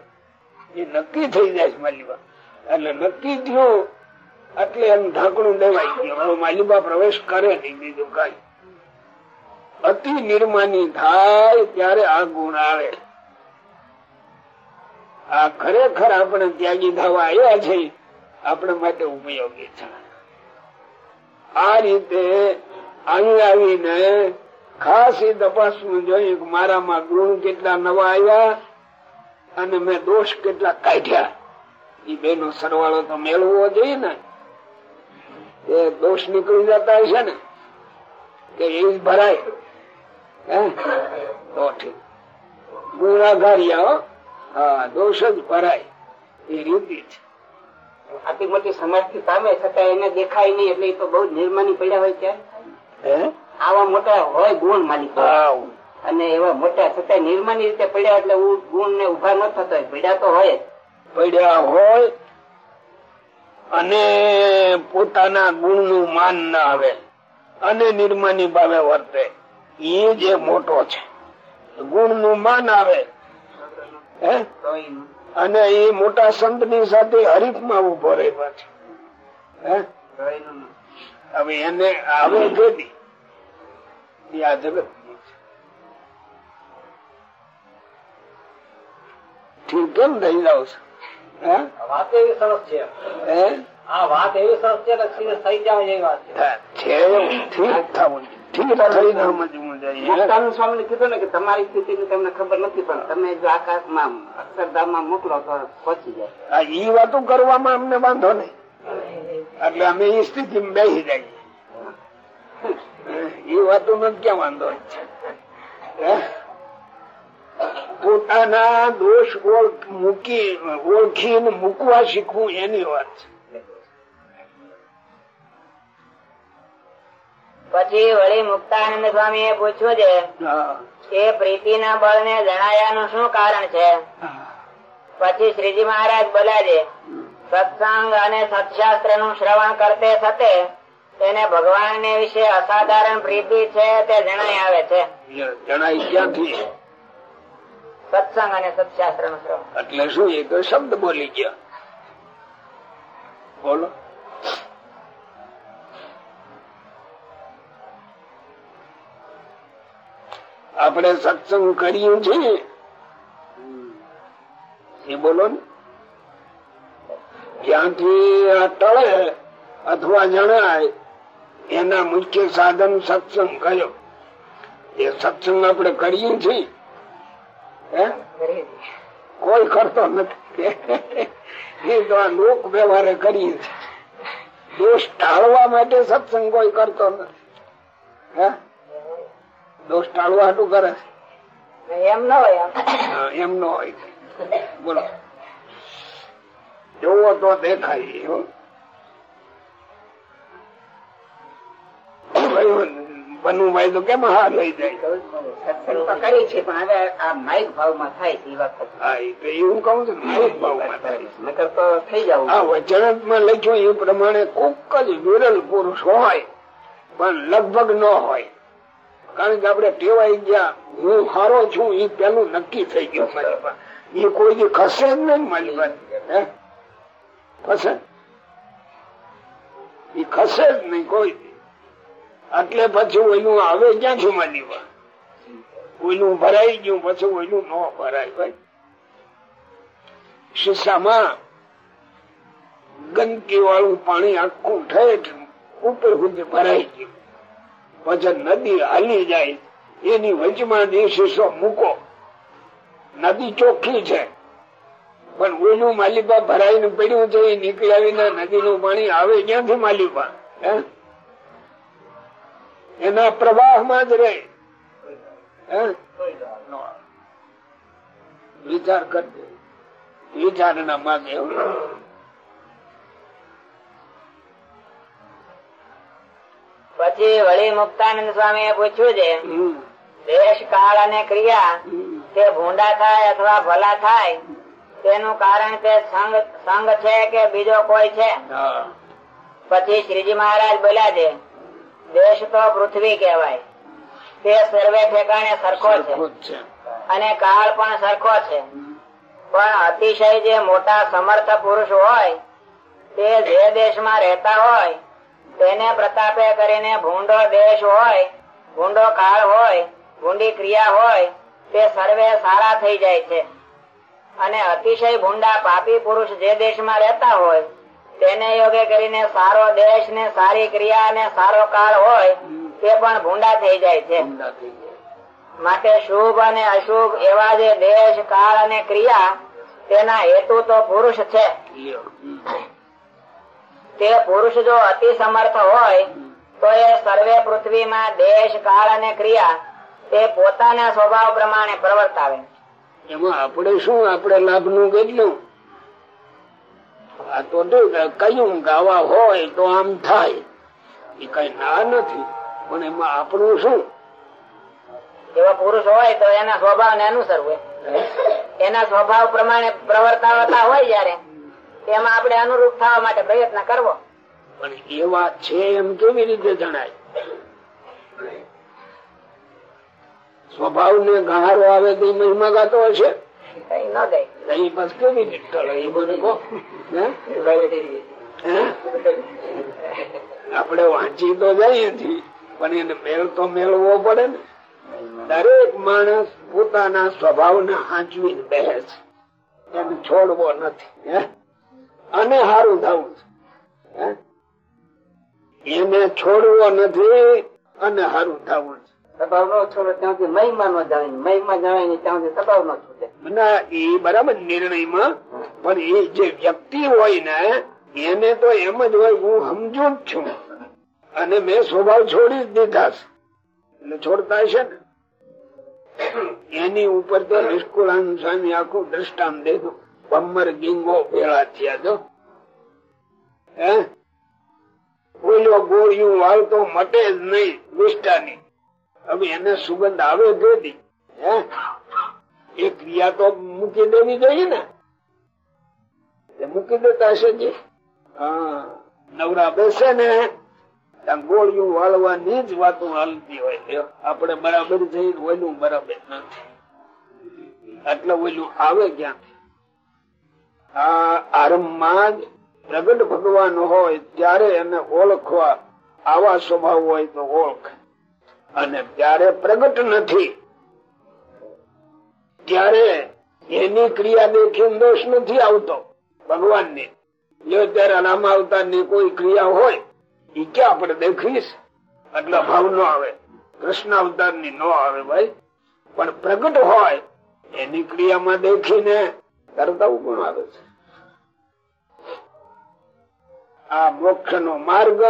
એ નક્કી થઈ જાય મારી માલિબા એટલે નક્કી થયું એટલે એમ ઢાંકણું દેવાઈ ગયું માલિબા પ્રવેશ કરે નહીં, બીજું કઈ. અતિ નિર્માની થાય ત્યારે આ ગુણ આવે. આ ખરેખર આપણે ત્યાગી થવા આવ્યા છે, આપણે માટે ઉપયોગી છે. આ રીતે અહીં આવીને ખાસ એ તપાસવું જોઈએ કે મારામાં ગુણ કેટલા નવા આવ્યા અને મેં દોષ કેટલા કાઢ્યા. એ બેનો સરવાળો તો મેળવવો જોઈએ ને. એ દોષ નીકળી જતા હશે ને કે એ ભરાય. હે? તો ઠીક. ગુણાગારિયા હો. હા દોષ જ ભરાય. એ રીતિ છે આટલી મોટી સમાજથી સામે છતાં એને દેખાય નહીં એટલે એ તો બહુ નિર્માની પડ્યા હોય ત્યાં હે? આવા મોટા હોય ગુણ માલિક. અને એવા મોટા છતાં નિર્માની રીતે પડ્યા એટલે ગુણ ને ઊભા ન થતો હોય. પડ્યા તો હોય જ. પડ્યા હોય અને પોતાના ગુણનું માન ના આવે. અને નિર્માની ભાવે વર્તે. એ જે મોટો છે. ગુણનું માન આવે. અને એ મોટા સંતની સાથે હરીફમાં ઊભો રહેવા છે. હવે એને આવે કેદી? આ જગત ઠીક કેમ થઈ જાવ છો વાત એવી સરસ છે. હે? આ વાત એવી સરસ છે કે થઈ જાય એવી વાત છે. સ્વામી કીધું ને કે તમારી સ્થિતિ ની તમને ખબર નથી પણ તમે જો આકાશમાં અક્ષરધામમાં મોકલો તો પહોંચી જાય. આ ઈ વાતો કરવામાં અમને વાંધો નહીં. એટલે અમે એ સ્થિતિ બેસી જઈએ. એ વાતો નો ક્યાં વાંધો છે હે? પોતાના દોષ મૂકી ઓળખીને મૂકવા શીખવું એની વાત છે. પછી વળી મુક્તાનંદ સ્વામી એ પૂછ્યું છે. કે પ્રીતિના બળને જણાયાનું શું કારણ છે? પછી શ્રીજી મહારાજ બોલ્યા છે સત્સંગ અને સત્શાસ્ત્રનું શ્રવણ કરતે થતે તેને ભગવાન ને વિશે અસાધારણ પ્રીતિ છે તે જણાઈ આવે છે. જણાય ક્યાંથી? સત્સંગ અને સત્શાસ્ત્રનું શ્રવણ એટલે શું એ તો શબ્દ બોલી ગયો. બોલો. આપણે સત્સંગ કરીએ છીએ. એ બોલો ને. જ્યાંથી ટળે અથવા જણાય, એના મુખ્ય સાધન સત્સંગ કયો? એ સત્સંગ આપણે કરીએ છીએ. કોઈ કરતો નથી. એ તો આ લોક વ્યવહારે કરીએ છે. દોષ ટાળવા માટે સત્સંગ કોઈ કરતો નથી. દોષ ટાળવા હાટું કરે છે? એમ ન હોય એમ ન હોય. બોલો. જોવો તો દેખાય. હો. બનુભાઈ તો કેમ હા લઈ જાય સત્સંગ કરી છે પણ હવે આ માઇક ભાવમાં થાય છે એ વખત હા એ તો કહું છું માઇક ભાવમાં થાય. નકર તો થઈ જવું આ વચનાત્મા લખ્યું એ પ્રમાણે કોક જ વિરલ પુરુષ હોય પણ લગભગ ન હોય કારણ કે આપડે ટેવાઈ ગયા હું હારો છું એ પેલું નક્કી થઈ ગયું મારી પાસે એ કોઈ ખસે જ નહીં મારી પાસે? ખસે એ ખસે જ નહીં કોઈ. એટલે પછી ઓયલું આવે ક્યાંથી પાસે ઓઈલું ભરાઈ ગયું, પછી ઓયલું ન ભરાય ભાઈ. શીશામાં ગંદકી વાળું પાણી આખું ઠેઠ ઉપર સુધી ભરાઈ ગયું. પછી નદી હાલી જાય. એની વચમાં જે શીશો મૂકો. નદી ચોખ્ખી છે. પણ ઓલું માલિપા ભરાઈને પડ્યું છે, એ નીકળી આવીને નદીનું પાણી આવે ક્યાંથી માલિકા હે? એના પ્રવાહમાં જ રહે. વિચાર કરજો. વિચારના માગે. પછી વળી મુક્તાનંદ સ્વામી પૂછ્યું છે દેશ કાળ અને ક્રિયા. તે ભૂંડા થાય અથવા ભલા થાય તેનું કારણ તે સંગ સંગ છે કે બીજો કોઈ છે? પછી શ્રીજી મહારાજ બોલ્યા છે દેશ તો પૃથ્વી કહેવાય. તે સર્વે ઠેકાણે સરખો છે. અને કાળ પણ સરખો છે. પણ અતિશય જે મોટા સમર્થ પુરુષ હોય તે જે દેશમાં રહેતા હોય તેને પ્રતાપે કરીને ભૂંડો દેશ હોય ભૂંડો કાળ હોય ભૂંડી ક્રિયા હોય તે સર્વે સારા થઈ જાય છે. અને અતિશય ભૂંડા પાપી પુરુષ જે દેશમાં રહેતા હોય તેને યોગે કરીને સારો દેશ ને સારી ક્રિયા ને સારો કાળ હોય તે પણ ભૂંડા થઈ જાય છે. માટે શુભ અને અશુભ એવા જે દેશ કાળ અને ક્રિયા તેના હેતુ તો પુરુષ છે. તે પુરુષ જો અતિ સમર્થ હોય તો એ સર્વે પૃથ્વીમાં દેશ કાળ અને ક્રિયા તે પોતાના સ્વભાવ પ્રમાણે પ્રવર્તાવે. એમાં આપણે શું? આપણે લાભનું કેટલું? તો કયું ગાવા હોય તો આમ થાય. એ કઈ ના નથી પણ એમાં આપણું શું? એવા પુરુષ હોય તો એના સ્વભાવ ને અનુસરવું એના સ્વભાવ પ્રમાણે પ્રવર્તાવતા હોય જયારે તેમાં આપણે અનુરૂપ થવા માટે પ્રયત્ન કરવો. પણ એવા છે એમ કેવી રીતે જણાય? સ્વભાવ ને ગહારો આવે તો મહિમા ગાતો હશે. હે? વાંચી તો જઈએ છીએ પણ એને મેળ તો મેળવવો પડે ને દરેક માણસ પોતાના સ્વભાવને હાંચવીને બેસે છે એને છોડવો નથી? અને સારું થવું છે? એને છોડવો નથી અને સારું થવું સ્વભાવ નો છોડો ત્યાંથી મહિમા નો જાણે મહિમા જાણે ને સ્વભાવ નો છોડે એ બરાબર નિર્ણયમાં, પણ એ જે વ્યક્તિ હોય ને, એને તો એમ જ હોય, હું સમજુ જ છું. અને મેં સ્વભાવ છોડી જ દીધા એટલે છોડતા છે ને. એની ઉપર તો નિષ્કુળાનંદ સ્વામી આખું દ્રષ્ટાંત દેતું બમ્મર, ગીંગો ભેળા થયા જો હે? ઓલો ગોળિયું વાળતો મટે જ નહીં વિષ્ટાની હવે એને સુગંધ આવે જોતી એ ક્રિયા તો મૂકી દેવી જોઈએ ને. મૂકી દેતા હશે જે. નવરા બેસે ને ગોળિયું વાળવાની જ વાતો હાલતી હોય. આપણે બરાબર થઈ ઓલું બરાબર નથી. એટલે ઓલું આવે ક્યાંથી? આ આરંભમાં જ પ્રગટ ભગવાન હોય, ત્યારે એને ઓળખવા આવા સ્વભાવ હોય તો ઓળખ. અને જયારે પ્રગટ નથી. ત્યારે એની ક્રિયા દેખી દોષ નથી આવતો ભગવાનની જો રામ અવતારની કોઈ ક્રિયા હોય એ ક્યાં આપણે દેખીશ? એટલે ભાવ ન આવે. કૃષ્ણ અવતારની નો આવે ભાઈ. પણ પ્રગટ હોય, એની ક્રિયામાં દેખીને તરત પણ આવે છે. આ મોક્ષ નો માર્ગ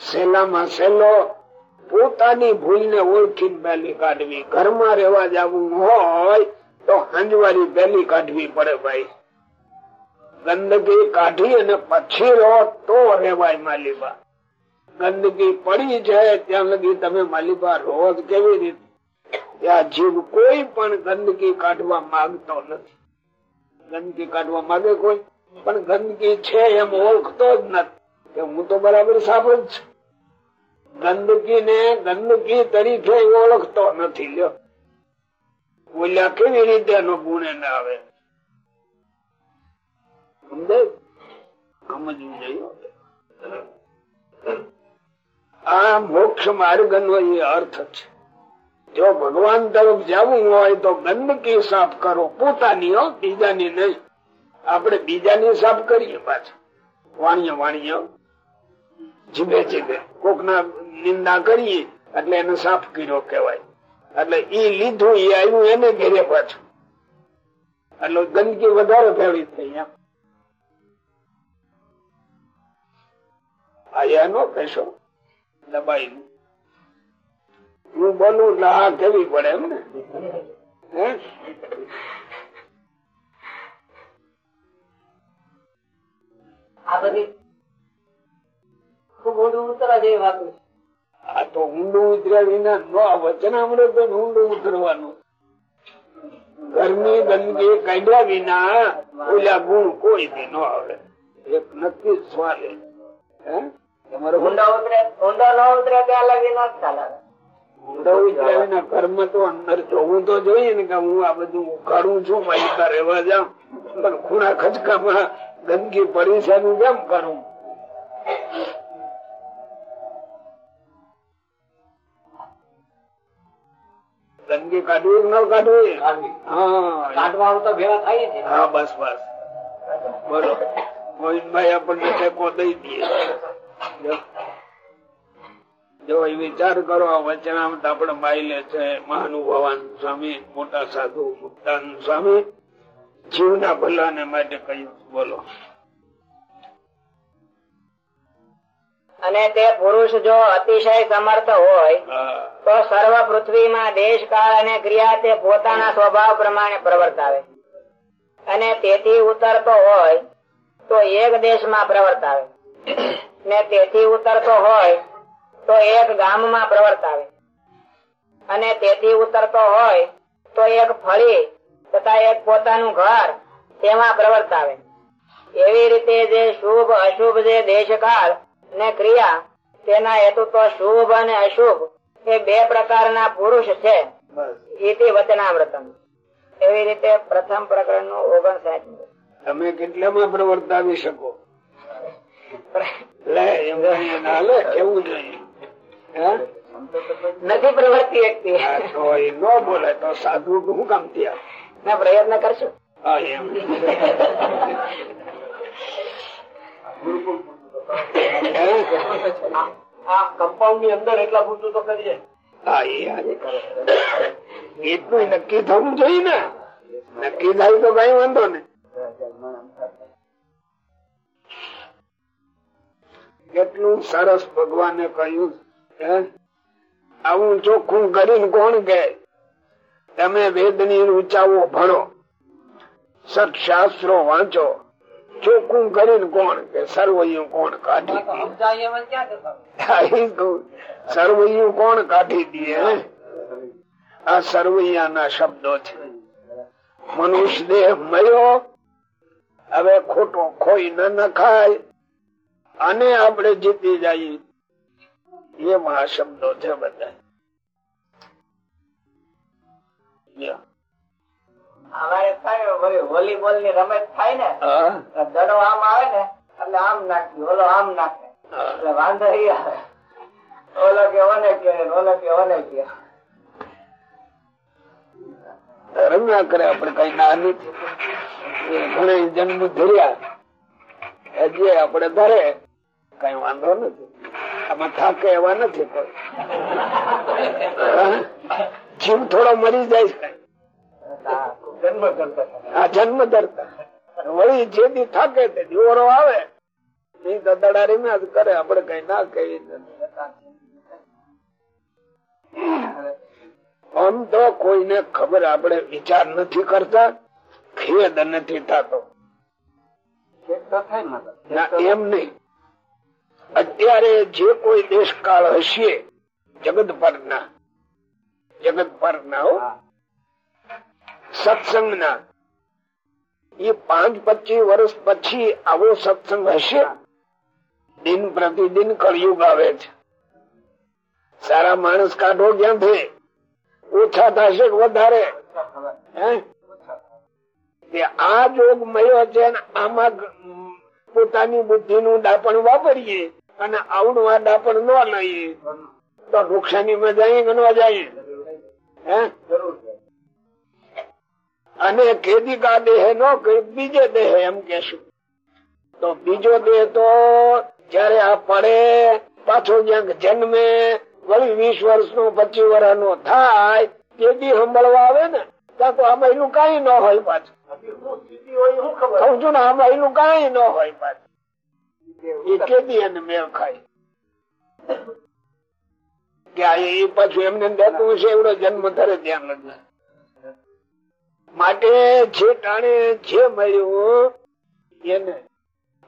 સહેલામાં સહેલો પોતાની ભૂલ ને ઓળખી પહેલી કાઢવી. ઘરમાં રહેવા જવું હોય તો હાંજવારી પહેલી કાઢવી પડે ભાઈ. ગંદકી કાઢી અને પછી રહો તો રેવાય માલિબા. ગંદકી પડી છે ત્યાં લગી તમે માલિબા રહો કેવી રીતે? ત્યાં જીવ કોઈ પણ ગંદકી કાઢવા માંગતો નથી. ગંદકી કાઢવા માંગે કોઈ, પણ ગંદકી છે એમ ઓળખતો જ નથી. કે હું તો બરાબર સાફ જ છું. ગંદકી ને ગંદકી તરીકે ઓળખતો નથી લ્યો. બોલ્યા કેવી રીતે ગુણે ના આવે? સમજવું જોઈએ. આ મોક્ષ માર્ગ નો એ અર્થ છે. જો ભગવાન તરફ જવું હોય તો ગંદકી સાફ કરો. પોતાની હો, બીજાની નહીં. આપણે બીજાની સાફ કરીએ પાછા. વાણીએ વાણીએ. જીભે જીભે. કોક ના નિંદા કરીએ એટલે એને સાફ કર્યો કેવાય એટલે ઈ લીધું એ આવ્યું એને ઘેરે પાછું. એટલે ગંદકી વધારે ફેરવી થઈ એમ. આયા કહેશો. દબાઈ હું બોલું એટલે હા પડે એમ ને? આ બધી ખૂબ ઊંડું ઉતરા જેવી વાતો છે. આ તો ઊંડું ઉતર્યા વિના નો વચનામૃત ઊંડું ઉતરવાનું. ઘરની ગંદકી કાઢ્યા વિના ઓલા ગુણ કોઈ થી ન આવે એક નક્કી જ સ્વાલે કર્મ તો અંદર જોવું તો જોઈએ ને કે હું આ બધું ઉખાડું છું મારી રહેવા જાઉં. પણ ખૂણા ખચકામાં ગંદકી પડી છે કેમ કરું? ગંદકી કાઢવી ન કાઢવી હા. કાઢવા તો ભેગા થાય છે હા બસ બસ. બોલો. ગોવિંદભાઈ આપણને ટેકો દઈ દે. જો. વિચાર કરો વચનામત આપણે માઇલે છે. મહાનુભાવાન સ્વામી મોટા સાધુ મુક્તાન સ્વામી જીવના ભલાને માટે કહ્યું. બોલો. અને તે પુરુષ જો અતિશય સમર્થ હોય તો સર્વ પૃથ્વીમાં દેશ કાળ અને ક્રિયા તે પોતાના સ્વભાવ પ્રમાણે પ્રવર્તાવે. અને તેથી ઉતરતો હોય તો એક દેશમાં પ્રવર્તાવે. ને તેથી ઉતરતો હોય તો એક ગામમાં પ્રવર્તાવે. અને તેથી ઉતરતો હોય તો એક ફળી તથા એક પોતાનું ઘર તેમાં પ્રવર્તાવે. એવી રીતે જે શુભ અશુભ જે દેશકાળ ને ક્રિયા તેના હેતુ તો શુભ અને અશુભ એ બે પ્રકારના પુરુષ છે. ઇતિ વચનામૃતમ. એવી રીતે પ્રથમ પ્રકરણનું. ઓગણસાઠ તમે કેટલામાં પ્રવર્તાવી શકો? કેવું જોઈએ? હે? નથી પ્રવર્તી એકથી. હા, તો એ ન બોલે તો સાધુ શું કામ ત્યાં ના પ્રયત્ન કરશું. હા એમ? નક્કી થવું જોઈએ ને. નક્કી થાય તો કઈ વાંધો ને કેટલું સરસ ભગવાને કહ્યું? આવું ચોખ્ખું કરીને કોણ કે તમે વેદની ભણો સત્શાસ્ત્રો વાંચો. ચોખ્ખું કરીને કોણ કે સર્વૈયું કોણ કાઢી. સર્વૈયું કોણ કાઢી દે આ સર્વૈયા શબ્દો છે મનુષ્ય દેહ મળ્યો હવે ખોટો ખોઈ ન નખાય. અને આપણે જીતી જઈએ. એવા શબ્દો છે બધા. લ્યો. અમારે થાય વોલીબોલની રમત થાય ને દડો આમ આવે ને એટલે આમ નાખી ઓલો આમ નાખે. એટલે વાંધો ઈ આવે. ઓલો કે ઓને કે ઓલો કે ઓને કે રમ્યા કરે આપણે કઈ ના ઘણે જન્મ ધર્યા. હજી આપણે ધરે કઈ વાંધો નથી. આમાં થાકે એવા નથી કોઈ. જીવ થોડો મરી જાય. જન્મ કરતા વળી જેથી થાકે તે દિવરો આવે નહીં તો દડારી ના જ કરે આપડે કઈ ના કહી આમ તો કોઈને ખબર આપણે વિચાર નથી કરતા ખેદ નથી થતો ને. ના એમ નહીં અત્યારે જે કોઈ દેશકાળ હશે, જગત પરના જગત પરના હો હા. સત્સંગના. એ પાંચ પચીસ વર્ષ પછી આવો સત્સંગ હશે? દિન પ્રતિદિન કળિયુગ આવે છે. સારા માણસ કાઢો ક્યાંથી? ઓછા થશે વધારે? આ જોગ મળ્યો છે આમાં પોતાની બુદ્ધિ નું દાપણ વાપરીએ અને આવડું આ દાપણ ન લઈએ. તો નુકસાની માં જઈએ ગણવા જઈએ. હે? જરૂર અને ખેતી કા દેહ નો બીજે દેહ એમ કેશું તો બીજો દેહ તો જયારે આ પડે, પાછો જ્યાં જન્મે, વળી વીસ વર્ષ નો પચીસ વર્ષ નો થાય તેથી સંભળવા આવે ને, ત્યાં તો આમાં એનું કઈ ન હોય પાછું. કઉ છું ને આમાં એનું કઈ ન હોય પાછું. એ કેદી એને મેળ ખાય. કે એ પાછું એમને દેતું હશે, એવડો જન્મ ધરે ધ્યાન લગ્ન. માટે જે ટાણે જે મળ્યું એને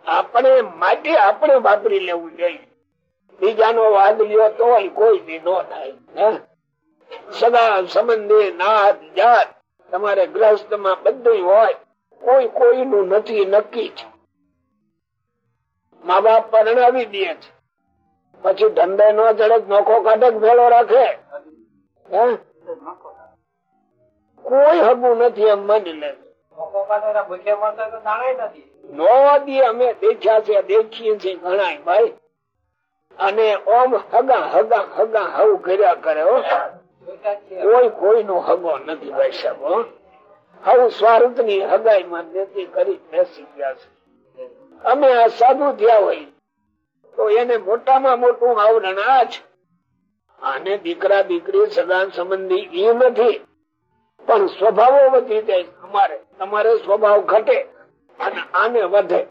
આપણે માટે આપણે વાપરી લેવું જોઈએ. બીજાનો વાદ લ્યો તો કોઈ બી ન. થાય સદા સંબંધે નાત જાત તમારે ગ્રસ્તમાં બધું હોય, કોઈ કોઈનું નથી, નક્કી છે. મા બાપ પરણાવી દે છે. પછી ધંધે નો ચડે નોખો કાઢક ભેળો રાખે. હે? કોઈ હગું નથી એમ માની લે. લોકો પાસે એના ભૂખ્યા મળતા તો દાણા નથી. નો દી અમે દેખ્યા છે દેખીએ છીએ ઘણા ભાઈ. અને ઓમ હગા હગા હગા હવ કર્યા કરે કોઈ કોઈ નો હગો નથી ભાઈ સાહેબ હવ સ્વાર્થની હગાઈ માં નથી કરી બેસી ગયા છે. અમે આ સાધુ થયા હોય તો એને મોટામાં મોટું આવરણ આ છે આને દીકરા દીકરી સગા સંબંધી એ નથી. પણ સ્વભાવો વધી જાય અમારે. તમારે સ્વભાવ ઘટે અને આને વધે.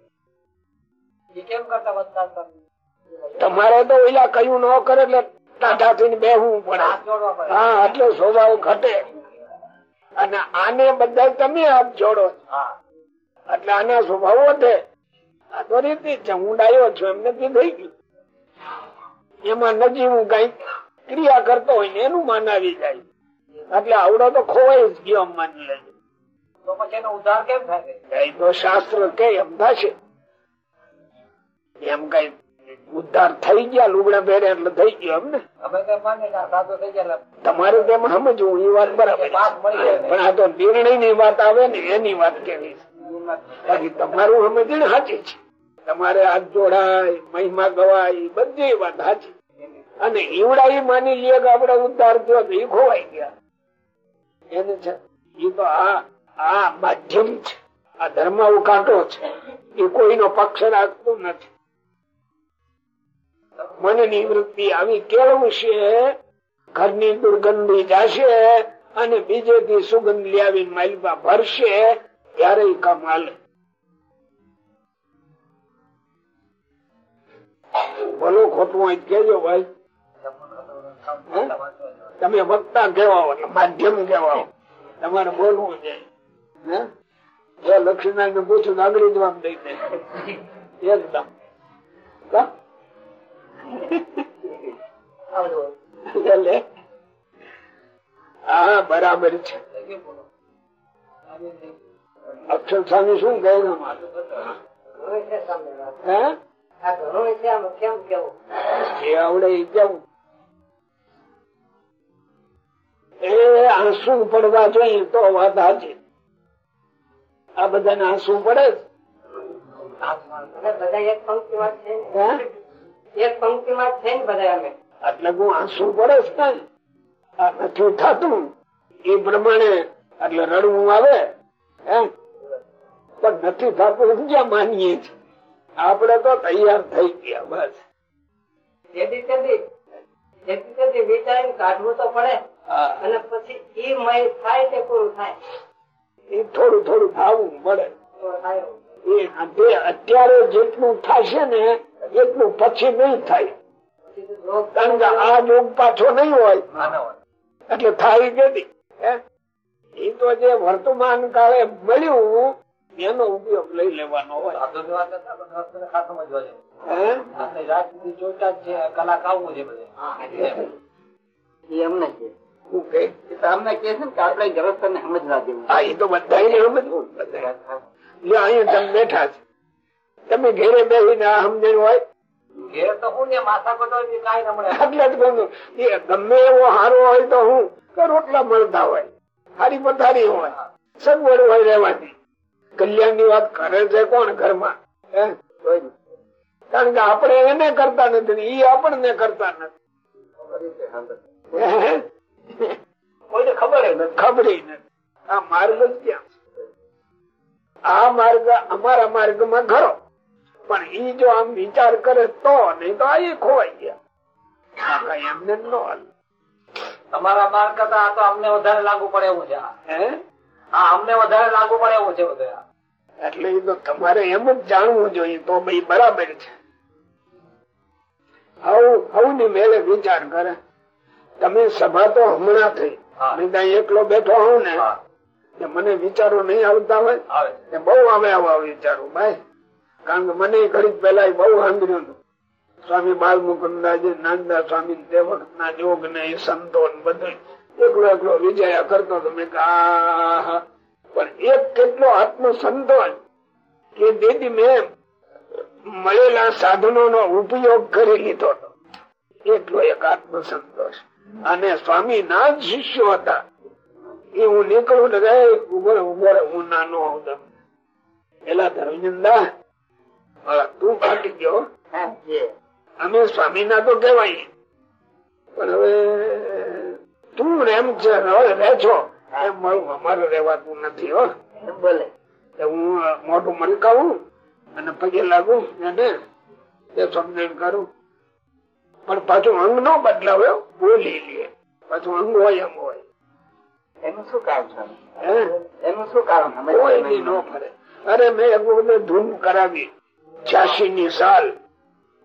કેમ કરતા વધતા તમારે તો ઓલા કયું ન કરે એટલે બેહું થઈને બેહવું પડે. હા એટલે સ્વભાવ ઘટે. અને આને બધા તમે હાથ જોડો હા. એટલે આના સ્વભાવ વધે. આ તો રીતિ છે. હું ડાયો છું એમ નથી થઈ ગયું. એમાં નજીવું કઈ ક્રિયા કરતો હોય ને એનું માન આવી જાય. એટલે આવડો તો ખોવાઈ જ ગયો માની લેજો તો પછી એનો ઉદ્ધાર કેમ થાય? તો શાસ્ત્ર કે એમ થશે. એમ કઈ ઉદ્ધાર થઈ ગયા લુગડા પહેરે એટલે થઈ ગયો એમ ને. તમારે તેમાં સમજવું એ વાત બરાબર પણ આ તો નિર્ણયની વાત આવે ને એની વાત કેવી બાકી તમારું સમજણ સાચી છે. તમારે હાથ જોડાય મહિમા ગવાય બધી વાત સાચી અને ઈવડા માની લઈએ કે આપડે ઉદ્ધાર થયો તો એ ખોવાઈ ગયા. માધ્યમ છે. આ ધર્મ ઉકાટો છે. એ કોઈનો પક્ષ રાખતો નથી. મનની વૃત્તિ આવી કેળવશે, ઘરની દુર્ગંધી જશે અને બીજેથી સુગંધ લાવી માલમાં ભરશે ત્યારે કામ હાલે. બોલો ખોટું કેજો ભાઈ? તમે વક્તા કેવા એટલે માધ્યમ કેવા તમારે બોલવું છે. હે? જો લક્ષ્મીનારાયણ પૂછું આગળ જવાબ દઈ દે. એકદમ. હા બરાબર છે. અક્ષર સ્વામી શું કહે છે? હે? આવડે કેવું? એ આંસુ પડવા જોઈએ તો વાત હાજી આ બધાને આંસુ પડે છે છે એટલે હું આંસુ પડે ને. આ નથી થતું. એ પ્રમાણે એટલે રડવું આવે હે? પણ નથી થતું ક્યાં માનીએ છીએ આપડે તો તૈયાર થઈ ગયા બસ. જેથી તેથી જેથી તેથી વિચારીને કાઢવું તો પડે. અને પછી એ મય થાય તે પૂરું થાય? એ થોડું થોડું થાવું પડે એ અત્યારે જેટલું થશે ને એટલું પછી નહીં થાય. કારણ કે આ યોગ પાછો નહીં હોય. એટલે થાય કેદી એ તો જે વર્તમાન કાળે મળ્યું એનો ઉપયોગ લઈ લેવાનો હોય. હે? કલાક આવવું છે બધે. એ અમને છે શું કે છે કે આપણે ગ્રસ્ત ને સમજવા જેવું. હા એ તો બધાને સમજવું જ અહીંયા તમે બેઠા છો. તમે ઘેરે બેસીને આ સમજણ હોય? ગમે એવો હારો હોય તો હું કે રોટલા મળતા હોય હારી પથારી હોય સગવડ હોય રહેવાની. કલ્યાણની વાત કરે છે કોણ ઘરમાં? હે? કારણ કે આપણે એને કરતા નથી એ આપણને કરતા નથી? કોઈને ખબર નથી. ખબરી નથી. આ માર્ગ ક્યાં આ માર્ગ અમારા માર્ગમાં ખરો પણ ઈ જો આમ વિચાર કરે તો નહીં તો આ ખોવાઈ ગયા કઈ એમને ન તમારા માર્ગ કરતા આ તો અમને વધારે લાગુ પડે એવું છે હા? અમને વધારે લાગુ પડે એવું છે બધા એટલે એ તો તમારે એમ જ જાણવું જોઈએ તો ભાઈ બરાબર છે. હવની મેળે વિચાર કરે. તમે સભા તો હમણાં થઈ. એકલો બેઠો હોઉં ને મને વિચારો નહીં આવતા હોય. બહુ આવે આવા વિચારો ભાઈ. કારણ કે મને ઘડી પેલા બહુ સાંભળ્યું હતું. સ્વામી બાલ મુકુદાજી નાનદા સ્વામી તે વખતના જોગ ને સંતો બધું. એકલો એકલો વિજયા કરતો હતો. મેં પણ એક કેટલો આત્મ સંતોષ કે દીદી મેં મળેલા સાધનો નો ઉપયોગ કરી લીધો હતો. એટલો એક આત્મ સંતોષ અને સ્વામી ના જ શિષ્યો હતા. એ હું નીકળું ને ઊભો ઊભો હું નાનો તમે. પેલા ધર્મજંદા તું ફાટી ગયો? અમે સ્વામી ના તો કેવાય પણ હવે તું રેમ છે રે છો એમ મારું અમારે રહેવાતું નથી હો. બોલે. તો હું મોઢું મલકાવું અને પગે લાગુ એને તે સમજણ કરું. પણ પાછું અંગ નો બદલાવે બોલી લે. પાછું અંગ હોય એમ હોય. એનું શું કારણ છે? એનું શું કારણ કોઈ દી ફરે. અરે મેં એક વખતે ધૂમ કરાવી છ્યાસી ની સાલ.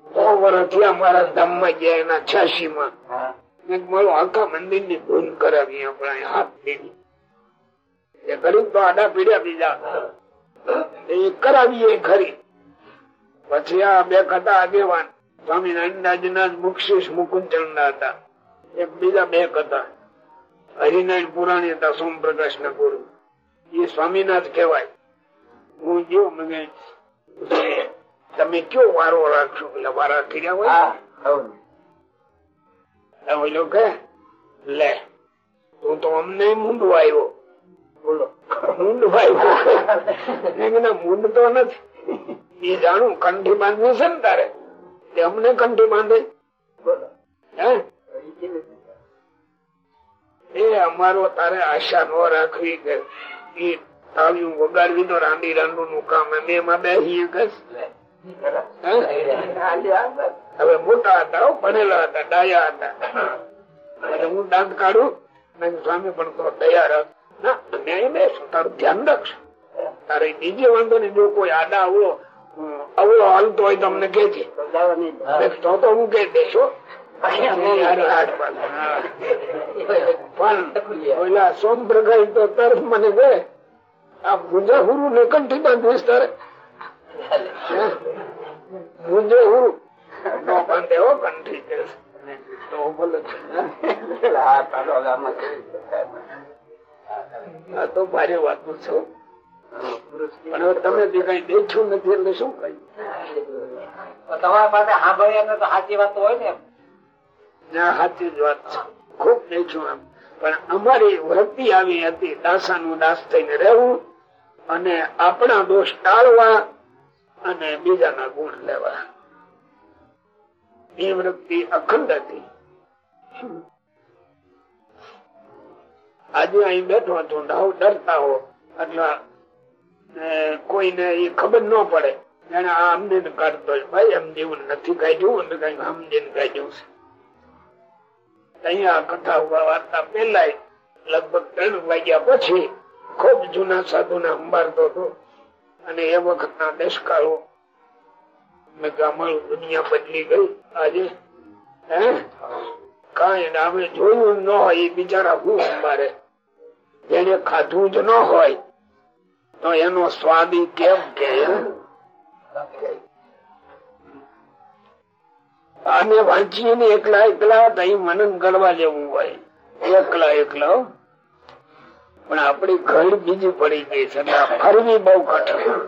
સો વર્ષ થયા મારા ધામ ગયા એના છ્યાસી માં મારું આખા મંદિરની ધૂન કરાવી આપણે હાથ દીધી એ ગરીબ તો આડા પીડ્યા બીજા. એ કરાવીએ ખરી પછી આ બે કટા આગેવાન સ્વામિનારાયણ ના મુક્ષીશ મુકુંદ હતા. એક બીજા બે હતા. હરિનારાયણ પુરાણી હતા સોમપ્રકાશ ના ગુરુ. એ સ્વામીનાથ કહેવાય. હું જો મને તમે કયો વારો રાખશો? એટલે વારા કર્યા હોય. ઓલો કે લે હું તો અમને મૂંડવા આવ્યો બોલો મૂંડવા આવ્યો મૂંડ તો નથી. એ જાણું કંઠી બાંધવું છે ને તારે? તે અમને કંઠી બાંધે? એ અમારો તારે આશા ન રાખવી કે એ તાળીઓ વગાડવી તો રાંડી રાંડુ નું કામ એમ. એમાં બેસીએ. હવે મોટા હતા ભણેલા હતા ડાયા હતા. એટલે હું દાંત કાઢું સ્વામી પણ તો તૈયાર રાખ. ના બેસું તારું ધ્યાન રાખશું? તારે બીજે વાંધો નહીં જો કોઈ આડા અમ, અવળો હાલતો હોય તમને કે છે તો. તો હું કે દેશો. પણ સોમ પ્રકાશ તો તરફ મને કહે આ મુંજા હુરુ ને કંઠી બાંધવીશ તારે? મુંજે હુરુ નો બાંધે હો કંઠી કે તો બોલો હા, થાય? આ તો ભારે વાત છે પણ હવે તમે જે કઈ દેખ્યું નથી એટલે શું કહ્યું તમારા પાસે સાંભળ્યા તો સાચી વાત હોય ને ના સાચી જ વાત છે. ખૂબ દેખ્યું એમ. પણ અમારી વૃત્તિ આવી હતી દાસાનું દાસ થઈને રહેવું અને આપણા દોષ ટાળવા અને બીજાના ગુણ લેવા. એ વૃત્તિ અખંડ હતી. આજે અહીં બેઠો છું ડાવ ડરતા હો એટલે કોઈને એ ખબર ન પડે. જાણે આ અમને કાઢતો ભાઈ, એમ જેવું નથી કાઢ્યું અને કંઈક સમજીને કાઢ્યું છે. અહીંયા કથા વાર્તા પેલા લગભગ ત્રણ વાગ્યા પછી ખૂબ જૂના સાધુ ને અંબારતો હતો. અને એ વખત ના દેશકાળો મેં ગામડું દુનિયા બદલી ગઈ. આજે, હે? કઈ અમે જોયું ન હોય, એ બિચારા હું અંબારે? જેને ખાધું જ ન હોય તો એનો સ્વાદી કેમ કે? અને વાંચીએ ને એકલા એકલા તો મનન કરવા જેવું હોય. એકલા એકલા પણ આપડી ઘર બીજી પડી ગઈ છે ફરવી બહુ કઠણ.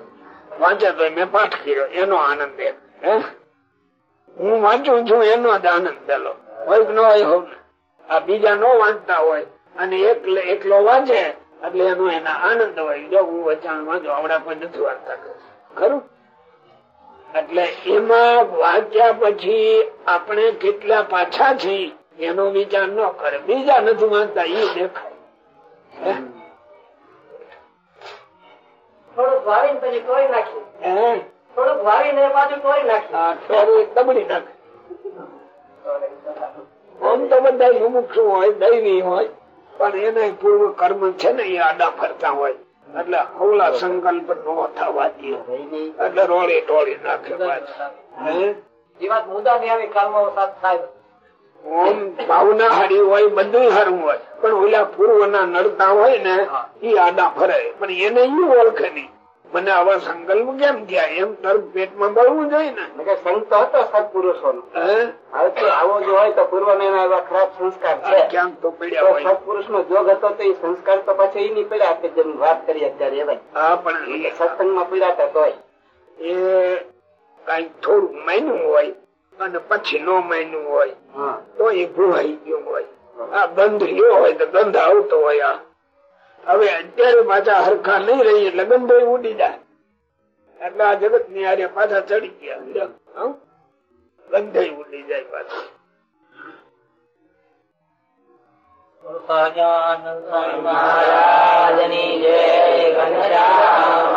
વાંચે તો મેં પાઠ કર્યો, એનો આનંદ એક હે? વાંચું છું, એનો જ આનંદ પેલો. હોય ન હોય આ બીજા નો વાંચતા હોય અને એકલો વાંચે એટલે એનો એના આનંદ હોય. જો હું વચાણમાં જો આવડા કોઈ નથી વાંચતા. ખરું? એટલે એમાં વાંચ્યા પછી આપણે કેટલા પાછા છીએ એનો વિચાર ન કરે. બીજા નથી માનતા એ દેખાય. થોડુંક વાવીને પછી કોઈ નાખ્યું? થોડુંક વાવીને પાછું કોઈ નાખ્યું થોડું દબડી નાખે. આમ તો બધા મુમુક્ષુ હોય દૈવી હોય. પણ એને પૂર્વ કર્મ છે ને એ આડા ફરતા હોય. એટલે અવલા સંકલ્પ નો થવા દે. એટલે રોળે ટોળી નાખે એ વાત મુદ્દા ની આવી થાય. ઓમ ભાવના હારી હોય બધું હારું હોય. પણ ઓલા પૂર્વ ના નડતા હોય ને એ આડા ફરે. પણ એને ઈ ઓળખે નહીં. મને આવા સંકલ્પ કેમ થયા? એમ તરફ પેટમાં બળવું જોઈએ ને. સંત હતો સત્પુરુષો? આવો જો હોય તો પૂર્વ એવા ખરાબ સંસ્કાર છે. ક્યાંક તો પડ્યા હોય. સત્પુરુષ નો જોગ હતો તો એ સંસ્કાર તો પછી એની પડ્યા કે જેમ વાત કરી અત્યારે એવાય હા પણ સત્સંગમાં પડ્યા હતા તોય. એ કંઈક થોડું માન્યું હોય અને પછી નો માન્યું હોય તો એ ભૂવાઈ ગયું હોય. આ ગંધ લ્યો હોય તો ગંધ આવતો હોય આ. હવે અત્યારે પાછા હરખા નહીં રહી એટલે ગંભીર ઉડી જાય. એટલે આ જગતની આરે પાછા ચડી ગયા. ગંધે ઉડી જાય પાછા. ભગવાન મહારાજની જય ગંગરામ